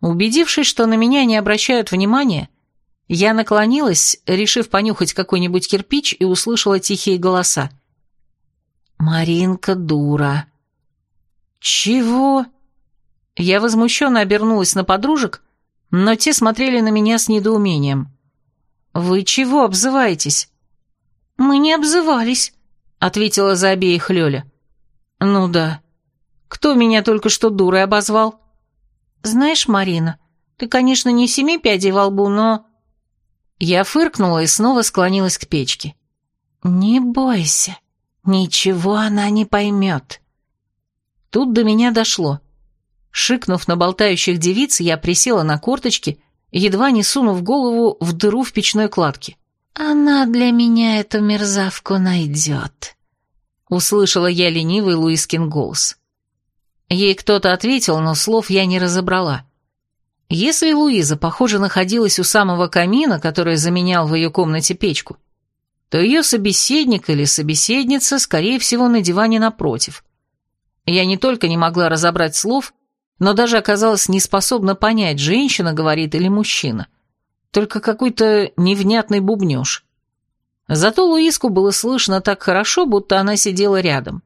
Убедившись, что на меня не обращают внимания, я наклонилась, решив понюхать какой-нибудь кирпич, и услышала тихие голоса. «Маринка дура». «Чего?» Я возмущенно обернулась на подружек, но те смотрели на меня с недоумением. «Вы чего обзываетесь?» «Мы не обзывались», — ответила за обеих Лёля. «Ну да. Кто меня только что дурой обозвал?» «Знаешь, Марина, ты, конечно, не семи пядей во лбу, но...» Я фыркнула и снова склонилась к печке. «Не бойся, ничего она не поймет». Тут до меня дошло. Шикнув на болтающих девиц, я присела на корточки, едва не сунув голову в дыру в печной кладке. «Она для меня эту мерзавку найдет», — услышала я ленивый Луискин голос. Ей кто-то ответил, но слов я не разобрала. Если Луиза, похоже, находилась у самого камина, который заменял в ее комнате печку, то ее собеседник или собеседница, скорее всего, на диване напротив. Я не только не могла разобрать слов, но даже оказалась неспособна понять, женщина говорит или мужчина. Только какой-то невнятный бубнеж. Зато Луиску было слышно так хорошо, будто она сидела рядом.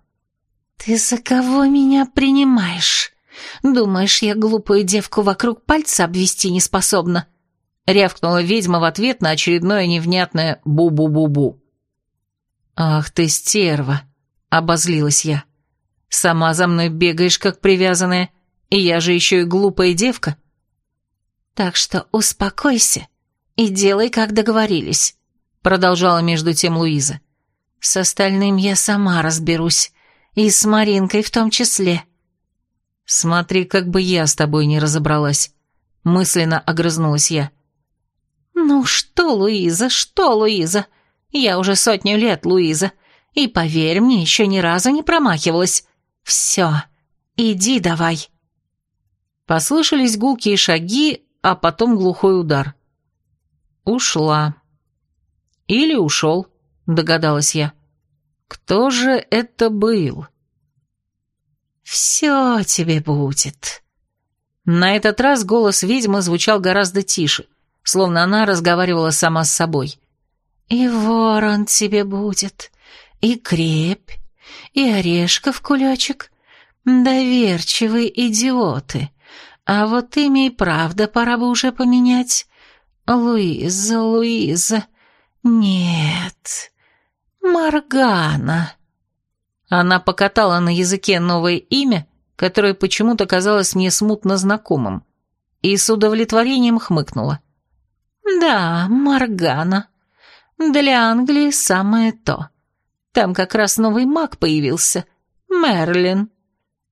«Ты за кого меня принимаешь? Думаешь, я глупую девку вокруг пальца обвести не способна?» рявкнула ведьма в ответ на очередное невнятное «бу-бу-бу-бу». «Ах ты стерва!» — обозлилась я. «Сама за мной бегаешь, как привязанная, и я же еще и глупая девка». «Так что успокойся и делай, как договорились», — продолжала между тем Луиза. «С остальным я сама разберусь, и с Маринкой в том числе». «Смотри, как бы я с тобой не разобралась», — мысленно огрызнулась я. «Ну что, Луиза, что, Луиза? Я уже сотню лет, Луиза, и, поверь мне, еще ни разу не промахивалась. Все, иди давай». Послышались гулкие шаги, а потом глухой удар. «Ушла». «Или ушел», — догадалась я. «Кто же это был?» «Все тебе будет». На этот раз голос ведьмы звучал гораздо тише, словно она разговаривала сама с собой. «И ворон тебе будет, и крепь, и орешков кулечек. Доверчивые идиоты. А вот имя и правда пора бы уже поменять. Луиза, Луиза. Нет. Маргана». Она покатала на языке новое имя, которое почему-то казалось мне смутно знакомым, и с удовлетворением хмыкнула. «Да, Маргана. Для Англии самое то. Там как раз новый маг появился. Мерлин.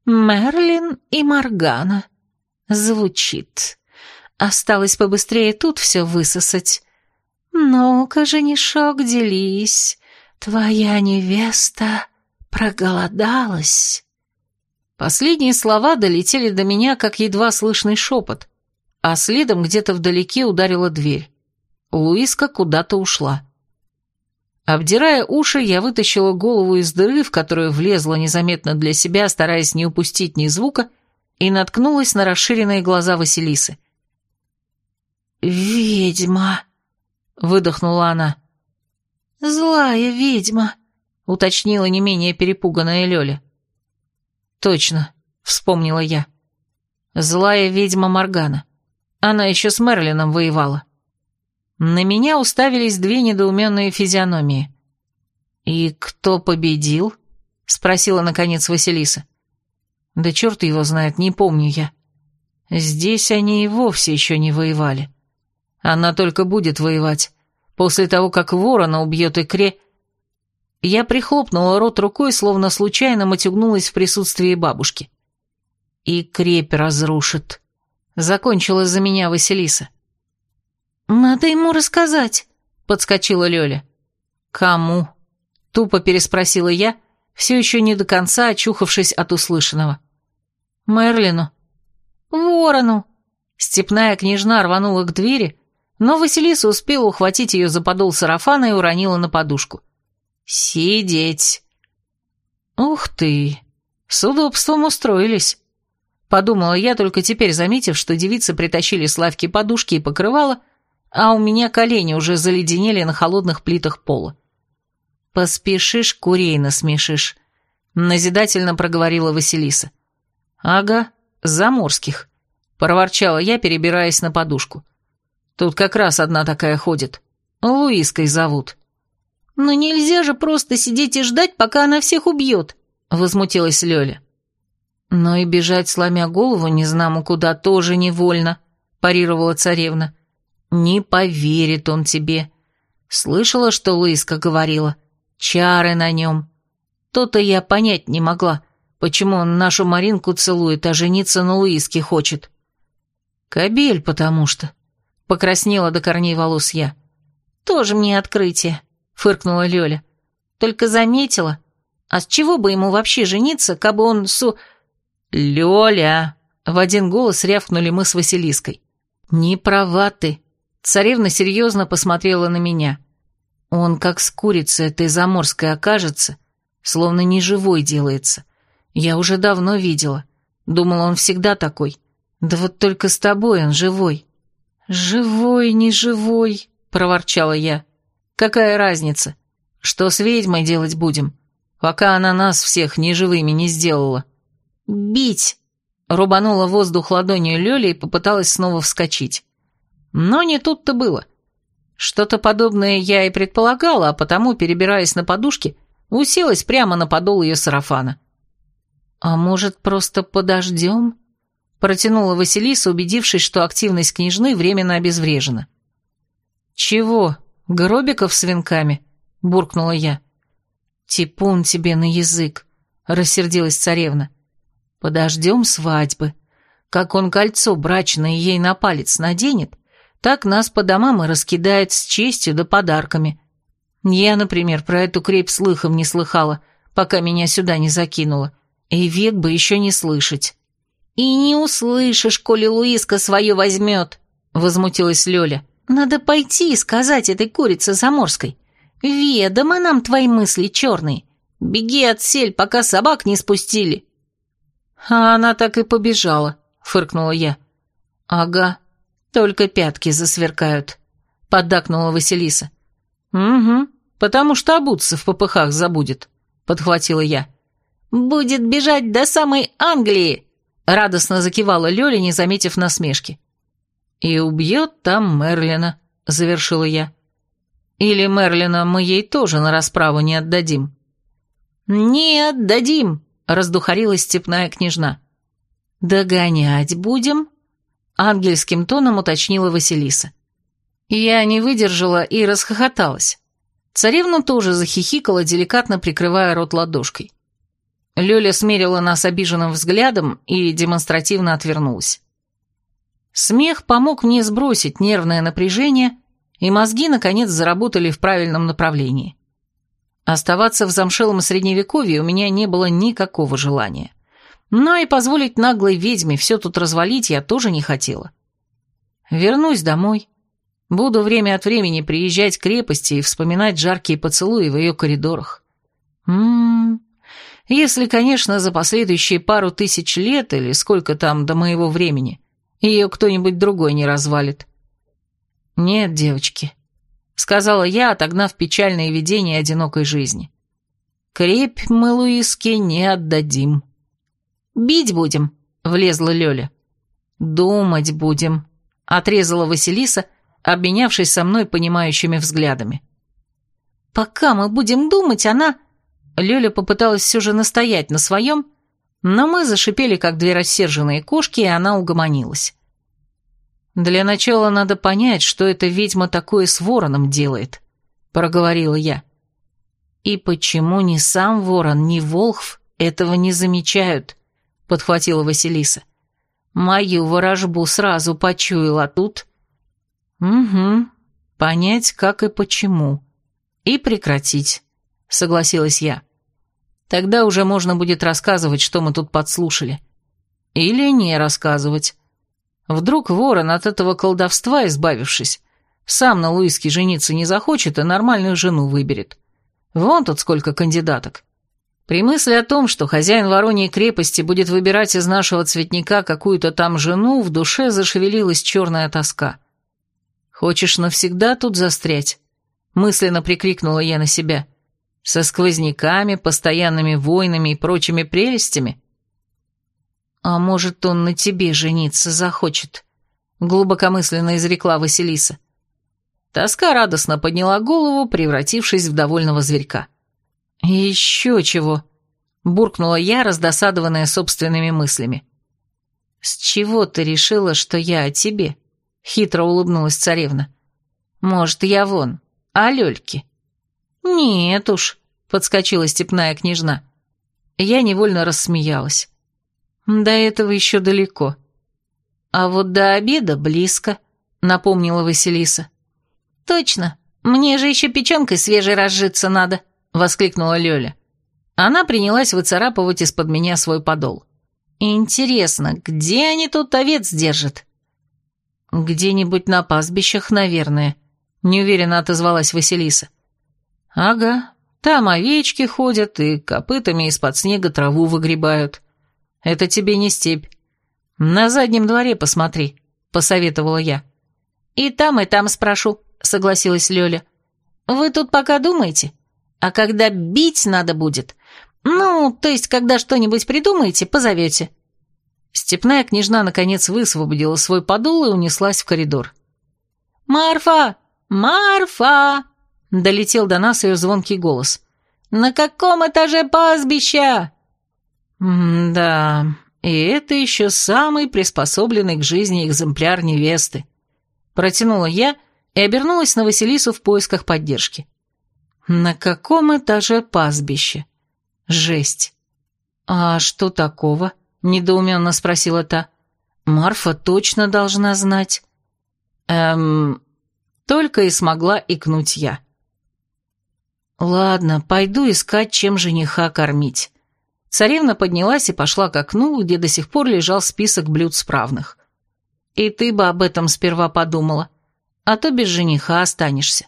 Мерлин и Маргана. Звучит. Осталось побыстрее тут все высосать. Ну-ка, женишок, делись. Твоя невеста проголодалась». Последние слова долетели до меня, как едва слышный шепот, а следом где-то вдалеке ударила дверь. Луиска куда-то ушла. Обдирая уши, я вытащила голову из дыры, в которую влезла незаметно для себя, стараясь не упустить ни звука, и наткнулась на расширенные глаза Василисы. «Ведьма!» — выдохнула она. «Злая ведьма!» — уточнила не менее перепуганная Лёля. «Точно», — вспомнила я. «Злая ведьма Моргана. Она еще с Мерлином воевала». На меня уставились две недоуменные физиономии. «И кто победил?» — спросила, наконец, Василиса. «Да черт его знает, не помню я. Здесь они и вовсе еще не воевали. Она только будет воевать. После того, как ворона убьет икре...» Я прихлопнула рот рукой, словно случайно матюгнулась в присутствии бабушки. «И крепь разрушит», — закончила за меня Василиса. «Надо ему рассказать», — подскочила Лёля. «Кому?» — тупо переспросила я, все еще не до конца очухавшись от услышанного. «Мерлину», Ворону!» Степная княжна рванула к двери, но Василиса успела ухватить ее за подол сарафана и уронила на подушку. «Сидеть!» «Ух ты! С удобством устроились!» Подумала я, только теперь заметив, что девицы притащили с лавки подушки и покрывала, а у меня колени уже заледенели на холодных плитах пола. «Поспешишь, курей насмешишь», — назидательно проговорила Василиса. «Ага, заморских», — проворчала я, перебираясь на подушку. «Тут как раз одна такая ходит. Луиской зовут». «Но нельзя же просто сидеть и ждать, пока она всех убьет», — возмутилась Лёля. «Но и бежать, сломя голову, не знамо куда, тоже невольно», — парировала царевна. «Не поверит он тебе. Слышала, что Луиска говорила? Чары на нем. То-то я понять не могла, почему он нашу Маринку целует, а жениться на Луиске хочет». «Кобель, потому что...» — покраснела до корней волос я. «Тоже мне открытие», — фыркнула Лёля. «Только заметила. А с чего бы ему вообще жениться, кабы он су...» «Лёля!» — в один голос рявкнули мы с Василиской. «Не права ты!» Царевна серьезно посмотрела на меня. «Он как с курицей этой заморской окажется, словно неживой делается. Я уже давно видела. Думала, он всегда такой. Да вот только с тобой он живой». «Живой, не живой», — проворчала я. «Какая разница? Что с ведьмой делать будем, пока она нас всех неживыми не сделала?» «Бить!» — рубанула воздух ладонью Лёля и попыталась снова вскочить. Но не тут-то было. Что-то подобное я и предполагала, а потому, перебираясь на подушке, уселась прямо на подол ее сарафана. «А может, просто подождем?» — протянула Василиса, убедившись, что активность княжны временно обезврежена. «Чего? Гробиков с венками?» — буркнула я. «Типун тебе на язык!» — рассердилась царевна. Подождем свадьбы. Как он кольцо брачное ей на палец наденет, так нас по домам и раскидает с честью да подарками. Я, например, про эту крепь слыхом не слыхала, пока меня сюда не закинула. И век бы еще не слышать. «И не услышишь, коли Луиска свое возьмет», — возмутилась Лёля. «Надо пойти и сказать этой курице заморской. Ведомо нам твои мысли черные. Беги отсель, пока собак не спустили». «А она так и побежала», — фыркнула я. «Ага, только пятки засверкают», — поддакнула Василиса. «Угу, потому что обуться в попыхах забудет», — подхватила я. «Будет бежать до самой Англии», — радостно закивала Лёля, не заметив насмешки. «И убьет там Мерлина», — завершила я. «Или Мерлина мы ей тоже на расправу не отдадим?» «Не отдадим», — раздухарилась степная княжна. «Догонять будем?» — ангельским тоном уточнила Василиса. Я не выдержала и расхохоталась. Царевна тоже захихикала, деликатно прикрывая рот ладошкой. Лёля смерила нас обиженным взглядом и демонстративно отвернулась. Смех помог мне сбросить нервное напряжение, и мозги, наконец, заработали в правильном направлении. Оставаться в замшелом средневековье у меня не было никакого желания. Но и позволить наглой ведьме все тут развалить я тоже не хотела. Вернусь домой. Буду время от времени приезжать к крепости и вспоминать жаркие поцелуи в ее коридорах. Ммм, если, конечно, за последующие пару тысяч лет или сколько там до моего времени ее кто-нибудь другой не развалит. Нет, девочки, — сказала я, отогнав печальное видение одинокой жизни. «Крепь мы Луиске не отдадим». «Бить будем», — влезла Лёля. «Думать будем», — отрезала Василиса, обменявшись со мной понимающими взглядами. «Пока мы будем думать, она...» Лёля попыталась все же настоять на своем, но мы зашипели, как две рассерженные кошки, и она угомонилась. «Для начала надо понять, что эта ведьма такое с вороном делает», — проговорила я. «И почему ни сам ворон, ни волхв этого не замечают?» — подхватила Василиса. «Мою ворожбу сразу почуяла тут». «Угу, понять, как и почему. И прекратить», — согласилась я. «Тогда уже можно будет рассказывать, что мы тут подслушали. Или не рассказывать» Вдруг ворон от этого колдовства, избавившись, сам на Луиске жениться не захочет и нормальную жену выберет. Вон тут сколько кандидаток. При мысли о том, что хозяин Вороньей крепости будет выбирать из нашего цветника какую-то там жену, в душе зашевелилась черная тоска. «Хочешь навсегда тут застрять?» — мысленно прикрикнула я на себя. «Со сквозняками, постоянными войнами и прочими прелестями?» «А может, он на тебе жениться захочет?» — глубокомысленно изрекла Василиса. Тоска радостно подняла голову, превратившись в довольного зверька. «Еще чего!» — буркнула я, раздосадованная собственными мыслями. «С чего ты решила, что я о тебе?» — хитро улыбнулась царевна. «Может, я вон, а Лёльки?» «Нет уж», — подскочила степная княжна. Я невольно рассмеялась. До этого еще далеко. А вот до обеда близко, напомнила Василиса. Точно, мне же еще печенкой свежей разжиться надо, воскликнула Лёля. Она принялась выцарапывать из-под меня свой подол. Интересно, где они тут овец держат? Где-нибудь на пастбищах, наверное, неуверенно отозвалась Василиса. Ага, там овечки ходят и копытами из-под снега траву выгребают. Это тебе не степь. На заднем дворе посмотри, посоветовала я. И там, и там спрошу, согласилась Лёля. Вы тут пока думаете? А когда бить надо будет, ну, то есть, когда что-нибудь придумаете, позовете. Степная княжна наконец высвободила свой подол и унеслась в коридор. «Марфа! Марфа!» — долетел до нас ее звонкий голос. «На каком этаже пастбища?» «Да, и это еще самый приспособленный к жизни экземпляр невесты», протянула я и обернулась на Василису в поисках поддержки. «На каком этаже пастбище? Жесть!» «А что такого?» — недоуменно спросила та. «Марфа точно должна знать». «Эм...» Только и смогла икнуть я. «Ладно, пойду искать, чем жениха кормить». Царевна поднялась и пошла к окну, где до сих пор лежал список блюд справных. И ты бы об этом сперва подумала, а то без жениха останешься.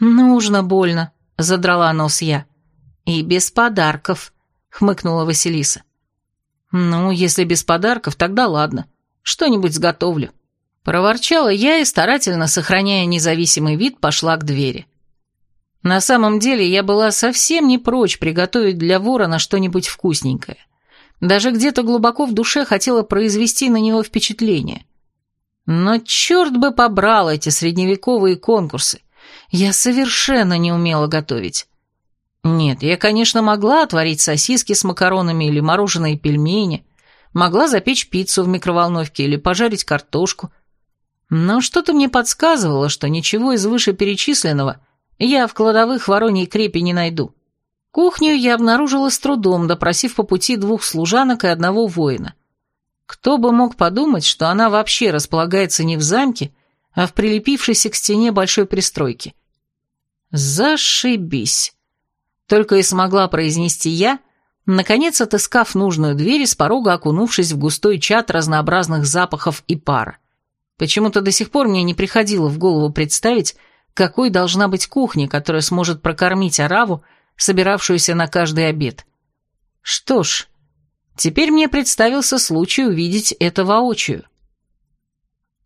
«Нужно больно», — задрала нос я. «И без подарков», — хмыкнула Василиса. «Ну, если без подарков, тогда ладно. Что-нибудь сготовлю». Проворчала я и, старательно сохраняя независимый вид, пошла к двери. На самом деле я была совсем не прочь приготовить для ворона что-нибудь вкусненькое. Даже где-то глубоко в душе хотела произвести на него впечатление. Но черт бы побрал эти средневековые конкурсы. Я совершенно не умела готовить. Нет, я, конечно, могла отварить сосиски с макаронами или мороженые пельмени, могла запечь пиццу в микроволновке или пожарить картошку. Но что-то мне подсказывало, что ничего из вышеперечисленного я в кладовых Вороньей крепи не найду. Кухню я обнаружила с трудом, допросив по пути двух служанок и одного воина. Кто бы мог подумать, что она вообще располагается не в замке, а в прилепившейся к стене большой пристройки. «Зашибись!» Только и смогла произнести я, наконец отыскав нужную дверь и с порога окунувшись в густой чат разнообразных запахов и пара. Почему-то до сих пор мне не приходило в голову представить, какой должна быть кухня, которая сможет прокормить ораву, собиравшуюся на каждый обед. Что ж, теперь мне представился случай увидеть это воочию.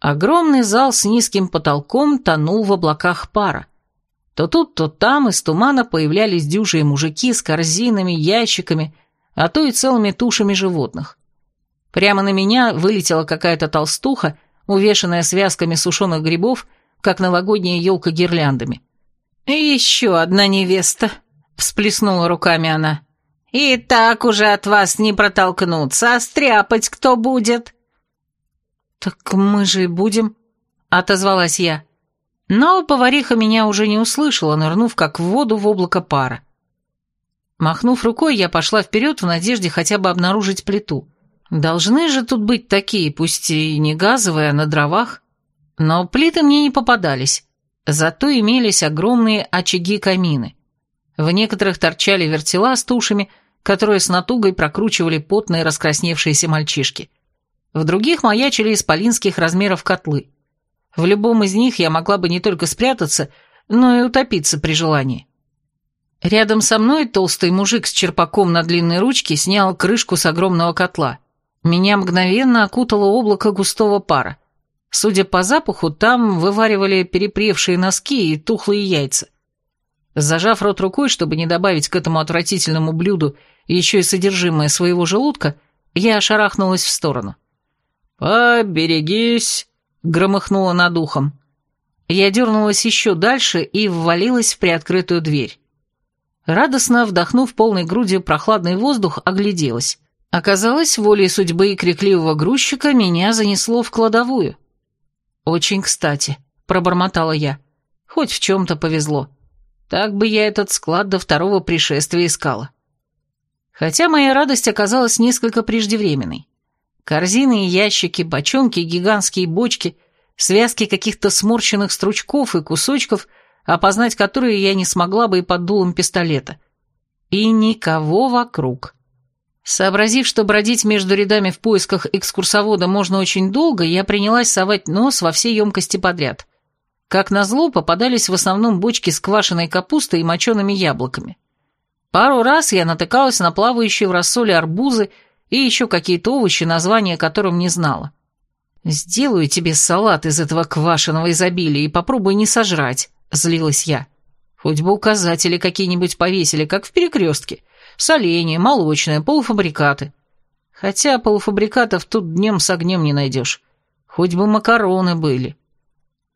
Огромный зал с низким потолком тонул в облаках пара. То тут, то там из тумана появлялись дюжие мужики с корзинами, ящиками, а то и целыми тушами животных. Прямо на меня вылетела какая-то толстуха, увешанная связками сушеных грибов, как новогодняя елка гирляндами. «Еще одна невеста», — всплеснула руками она. «И так уже от вас не протолкнуться, а стряпать кто будет?» «Так мы же и будем», — отозвалась я. Но повариха меня уже не услышала, нырнув как в воду в облако пара. Махнув рукой, я пошла вперед в надежде хотя бы обнаружить плиту. Должны же тут быть такие, пусть и не газовые, а на дровах. Но плиты мне не попадались, зато имелись огромные очаги-камины. В некоторых торчали вертела с тушами, которые с натугой прокручивали потные раскрасневшиеся мальчишки. В других маячили исполинских размеров котлы. В любом из них я могла бы не только спрятаться, но и утопиться при желании. Рядом со мной толстый мужик с черпаком на длинной ручке снял крышку с огромного котла. Меня мгновенно окутало облако густого пара. Судя по запаху, там вываривали перепревшие носки и тухлые яйца. Зажав рот рукой, чтобы не добавить к этому отвратительному блюду еще и содержимое своего желудка, я шарахнулась в сторону. «Поберегись!» — громыхнуло над ухом. Я дернулась еще дальше и ввалилась в приоткрытую дверь. Радостно вдохнув полной грудью прохладный воздух, огляделась. Оказалось, волей судьбы и крикливого грузчика меня занесло в кладовую. «Очень кстати», — пробормотала я. «Хоть в чем-то повезло. Так бы я этот склад до второго пришествия искала». Хотя моя радость оказалась несколько преждевременной. Корзины и ящики, бочонки гигантские бочки, связки каких-то сморщенных стручков и кусочков, опознать которые я не смогла бы и под дулом пистолета. И никого вокруг. Сообразив, что бродить между рядами в поисках экскурсовода можно очень долго, я принялась совать нос во все емкости подряд. Как назло, попадались в основном бочки с квашеной капустой и мочеными яблоками. Пару раз я натыкалась на плавающие в рассоле арбузы и еще какие-то овощи, названия которым не знала. «Сделаю тебе салат из этого квашеного изобилия и попробуй не сожрать», — злилась я. «Хоть бы указатели какие-нибудь повесили, как в перекрестке» Соленье, молочное, полуфабрикаты. Хотя полуфабрикатов тут днем с огнем не найдешь. Хоть бы макароны были.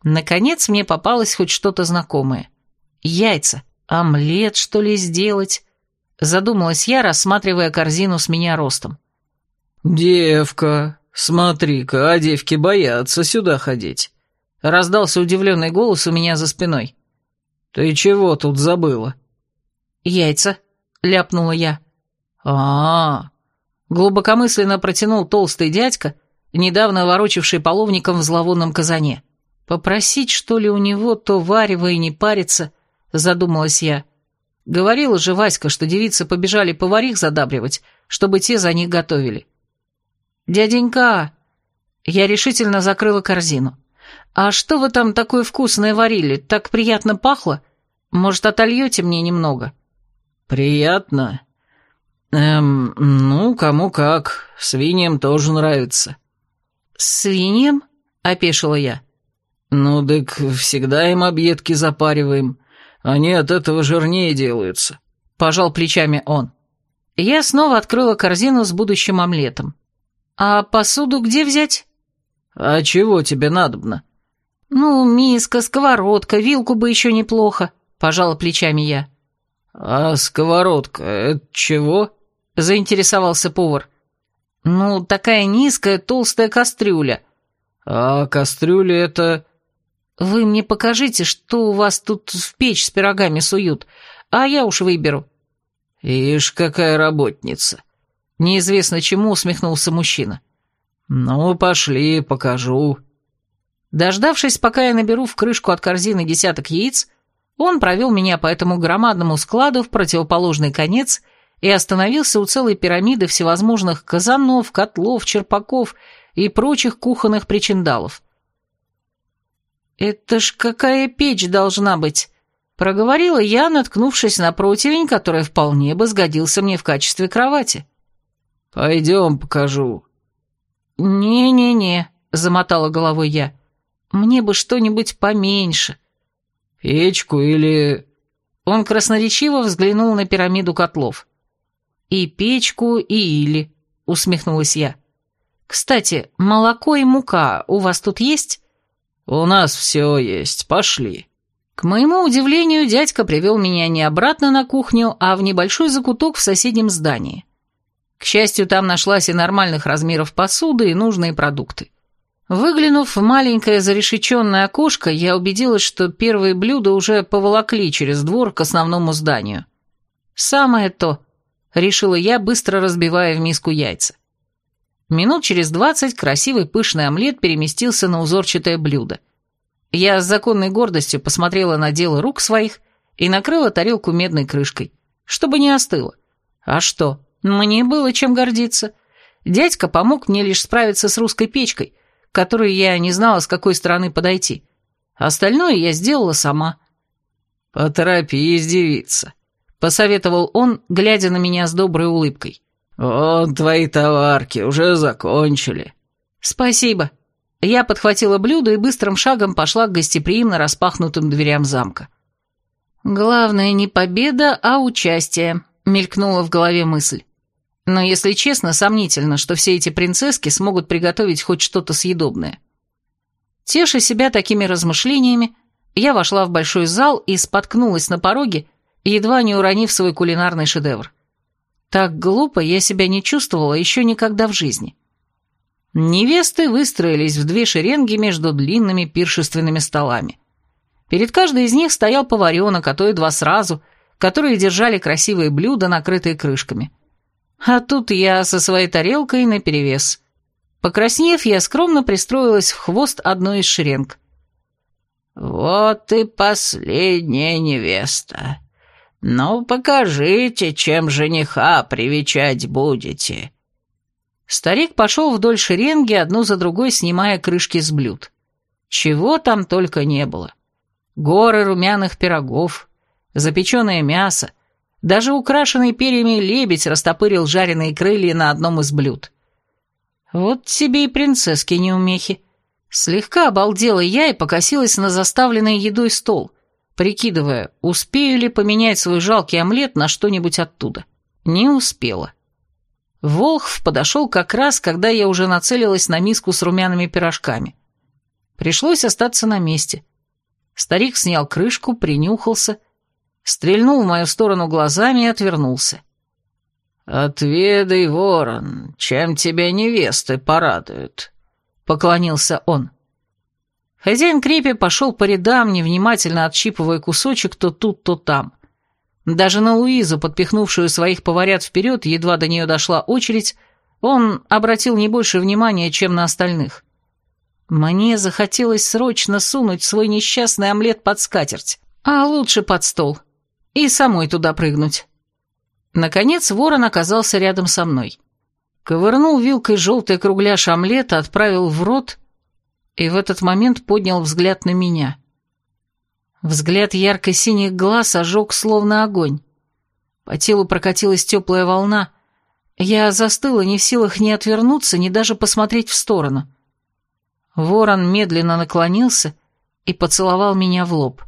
Наконец мне попалось хоть что-то знакомое. Яйца. Омлет, что ли, сделать? Задумалась я, рассматривая корзину с меня ростом. «Девка, смотри-ка, а девки боятся сюда ходить», — раздался удивленный голос у меня за спиной. «Ты чего тут забыла?» «Яйца», ляпнула я. а, -а, -а глубокомысленно протянул толстый дядька, недавно ворочивший половником в зловонном казане. «Попросить, что ли, у него то варево и не париться?» — задумалась я. Говорила же Васька, что девицы побежали поварих задабривать, чтобы те за них готовили. «Дяденька!» Я решительно закрыла корзину. «А что вы там такое вкусное варили? Так приятно пахло? Может, отольете мне немного?» «Приятно. Эм, ну, кому как. Свиньям тоже нравится». «Свиньям?» — опешила я. «Ну, так всегда им объедки запариваем. Они от этого жирнее делаются», — пожал плечами он. Я снова открыла корзину с будущим омлетом. «А посуду где взять?» «А чего тебе надобно?» «Ну, миска, сковородка, вилку бы еще неплохо», — пожала плечами я. «А сковородка — это чего?» — заинтересовался повар. «Ну, такая низкая, толстая кастрюля». «А кастрюля — это...» «Вы мне покажите, что у вас тут в печь с пирогами суют, а я уж выберу». «Ишь, какая работница!» Неизвестно чему усмехнулся мужчина. «Ну, пошли, покажу». Дождавшись, пока я наберу в крышку от корзины десяток яиц, он провел меня по этому громадному складу в противоположный конец и остановился у целой пирамиды всевозможных казанов, котлов, черпаков и прочих кухонных причиндалов. «Это ж какая печь должна быть!» — проговорила я, наткнувшись на противень, который вполне бы сгодился мне в качестве кровати. «Пойдем, покажу». «Не-не-не», — замотала головой я, — «мне бы что-нибудь поменьше». «Печку или...» Он красноречиво взглянул на пирамиду котлов. «И печку, и или», — усмехнулась я. «Кстати, молоко и мука у вас тут есть?» «У нас все есть, пошли». К моему удивлению, дядька привел меня не обратно на кухню, а в небольшой закуток в соседнем здании. К счастью, там нашлась и нормальных размеров посуда, и нужные продукты. Выглянув в маленькое зарешеченное окошко, я убедилась, что первые блюда уже поволокли через двор к основному зданию. «Самое то», — решила я, быстро разбивая в миску яйца. Минут через двадцать красивый пышный омлет переместился на узорчатое блюдо. Я с законной гордостью посмотрела на дело рук своих и накрыла тарелку медной крышкой, чтобы не остыло. А что, мне было чем гордиться. Дядька помог мне лишь справиться с русской печкой, которой я не знала, с какой стороны подойти. Остальное я сделала сама. «Поторопись, девица», — посоветовал он, глядя на меня с доброй улыбкой. «Вон твои товарки уже закончили». «Спасибо». Я подхватила блюдо и быстрым шагом пошла к гостеприимно распахнутым дверям замка. «Главное не победа, а участие», — мелькнула в голове мысль. Но, если честно, сомнительно, что все эти принцесски смогут приготовить хоть что-то съедобное. Теша себя такими размышлениями, я вошла в большой зал и споткнулась на пороге, едва не уронив свой кулинарный шедевр. Так глупо я себя не чувствовала еще никогда в жизни. Невесты выстроились в две шеренги между длинными пиршественными столами. Перед каждой из них стоял поваренок, а то и два сразу, которые держали красивые блюда, накрытые крышками. А тут я со своей тарелкой наперевес. Покраснев, я скромно пристроилась в хвост одной из шеренг. «Вот и последняя невеста. Ну, покажите, чем жениха привечать будете». Старик пошел вдоль шеренги, одну за другой снимая крышки с блюд. Чего там только не было. Горы румяных пирогов, запеченное мясо, даже украшенный перьями лебедь растопырил жареные крылья на одном из блюд. Вот тебе и принцесски неумехи. Слегка обалдела я и покосилась на заставленный едой стол, прикидывая, успею ли поменять свой жалкий омлет на что-нибудь оттуда. Не успела. Волхв подошел как раз, когда я уже нацелилась на миску с румяными пирожками. Пришлось остаться на месте. Старик снял крышку, принюхался, стрельнул в мою сторону глазами и отвернулся. «Отведай, ворон, чем тебя невесты порадуют», — поклонился он. Хозяин крепи пошел по рядам, невнимательно отщипывая кусочек то тут, то там. Даже на Луизу, подпихнувшую своих поварят вперед, едва до нее дошла очередь, он обратил не больше внимания, чем на остальных. Мне захотелось срочно сунуть свой несчастный омлет под скатерть, а лучше под стол, и самой туда прыгнуть. Наконец ворон оказался рядом со мной. Ковырнул вилкой желтый кругляш омлета, отправил в рот и в этот момент поднял взгляд на меня. Взгляд ярко-синих глаз ожег словно огонь. По телу прокатилась теплая волна. Я застыла, не в силах ни отвернуться, ни даже посмотреть в сторону. Ворон медленно наклонился и поцеловал меня в лоб.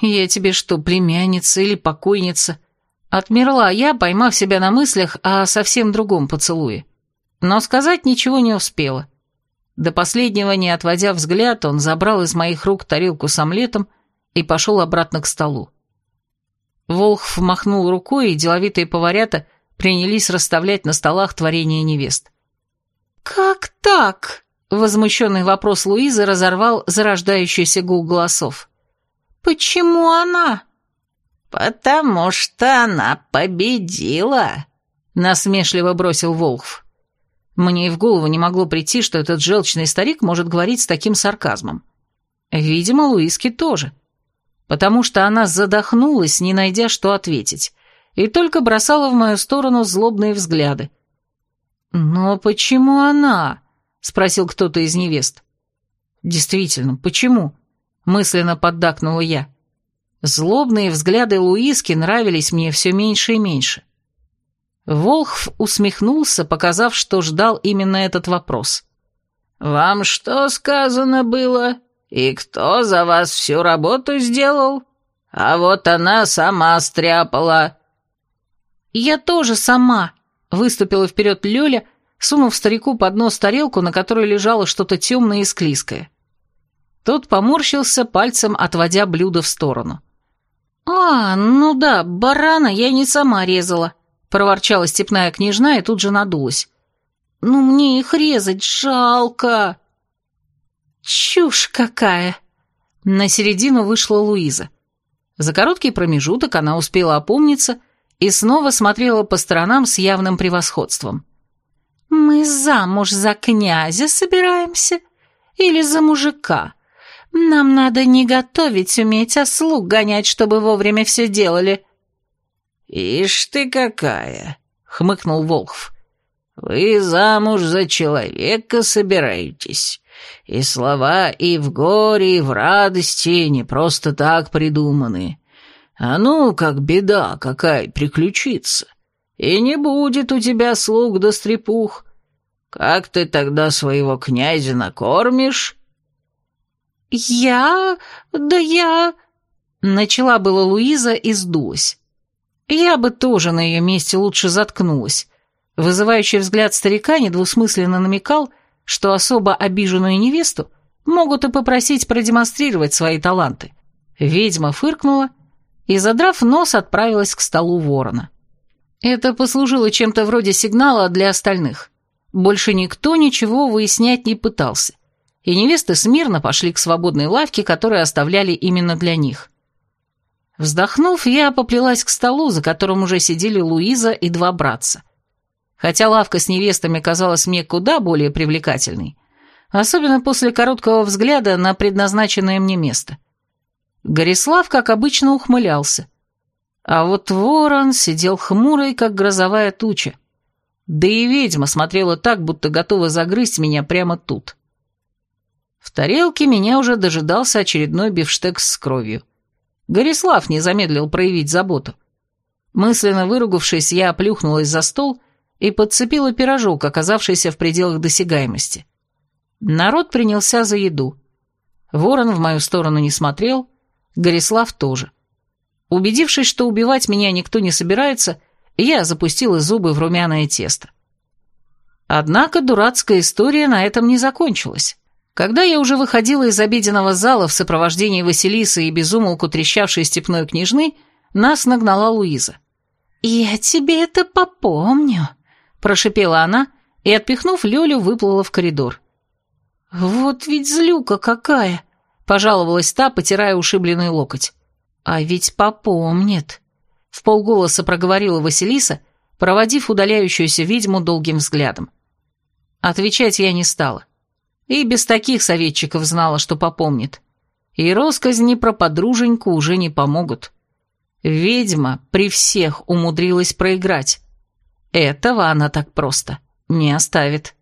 «Я тебе что, племянница или покойница?» Отмерла я, поймав себя на мыслях о совсем другом поцелуе. Но сказать ничего не успела. До последнего, не отводя взгляд, он забрал из моих рук тарелку с омлетом и пошел обратно к столу. Волхв махнул рукой, и деловитые поварята принялись расставлять на столах творение невест. «Как так?» — возмущенный вопрос Луизы разорвал зарождающийся гул голосов. «Почему она?» «Потому что она победила», — насмешливо бросил Волхв. Мне и в голову не могло прийти, что этот желчный старик может говорить с таким сарказмом. Видимо, Луиски тоже. Потому что она задохнулась, не найдя, что ответить, и только бросала в мою сторону злобные взгляды. «Но почему она?» — спросил кто-то из невест. «Действительно, почему?» — мысленно поддакнула я. Злобные взгляды Луиски нравились мне все меньше и меньше. Волхв усмехнулся, показав, что ждал именно этот вопрос. «Вам что сказано было? И кто за вас всю работу сделал? А вот она сама стряпала». «Я тоже сама», — выступила вперед Лёля, сунув старику под нос тарелку, на которой лежало что-то темное и склизкое. Тот поморщился, пальцем отводя блюдо в сторону. «А, ну да, барана я не сама резала», — проворчала степная княжна и тут же надулась. «Ну мне их резать жалко». «Чушь какая!» На середину вышла Луиза. За короткий промежуток она успела опомниться и снова смотрела по сторонам с явным превосходством. «Мы замуж за князя собираемся или за мужика?» Нам надо не готовить уметь, а слуг гонять, чтобы вовремя все делали». «Ишь ты какая!» — хмыкнул Волхв. Вы замуж за человека собираетесь, и слова и в горе, и в радости не просто так придуманы. А ну, как беда какая приключится, и не будет у тебя слуг да стрепух. Как ты тогда своего князя накормишь?» «Я... да я...» Начала была Луиза и сдулась. Я бы тоже на ее месте лучше заткнулась. Вызывающий взгляд старика недвусмысленно намекал, что особо обиженную невесту могут и попросить продемонстрировать свои таланты. Ведьма фыркнула и, задрав нос, отправилась к столу ворона. Это послужило чем-то вроде сигнала для остальных. Больше никто ничего выяснять не пытался, и невесты смирно пошли к свободной лавке, которую оставляли именно для них. Вздохнув, я поплелась к столу, за которым уже сидели Луиза и два братца. Хотя лавка с невестами казалась мне куда более привлекательной, особенно после короткого взгляда на предназначенное мне место. Горислав, как обычно, ухмылялся. А вот ворон сидел хмурый, как грозовая туча. Да и ведьма смотрела так, будто готова загрызть меня прямо тут. В тарелке меня уже дожидался очередной бифштекс с кровью. Горислав не замедлил проявить заботу. Мысленно выругавшись, я оплюхнулась за стол и подцепила пирожок, оказавшийся в пределах досягаемости. Народ принялся за еду. Ворон в мою сторону не смотрел, Горислав тоже. Убедившись, что убивать меня никто не собирается, я запустила зубы в румяное тесто. Однако дурацкая история на этом не закончилась. Когда я уже выходила из обеденного зала в сопровождении Василисы и безумолку трещавшей степной княжны, нас нагнала Луиза. «Я тебе это попомню», — прошипела она и, отпихнув Лёлю, выплыла в коридор. «Вот ведь злюка какая!» — пожаловалась та, потирая ушибленный локоть. «А ведь попомнит», — в полголоса проговорила Василиса, проводив удаляющуюся ведьму долгим взглядом. Отвечать я не стала. И без таких советчиков знала, что попомнит. И росказни про подруженьку уже не помогут. Ведьма при всех умудрилась проиграть. Этого она так просто не оставит.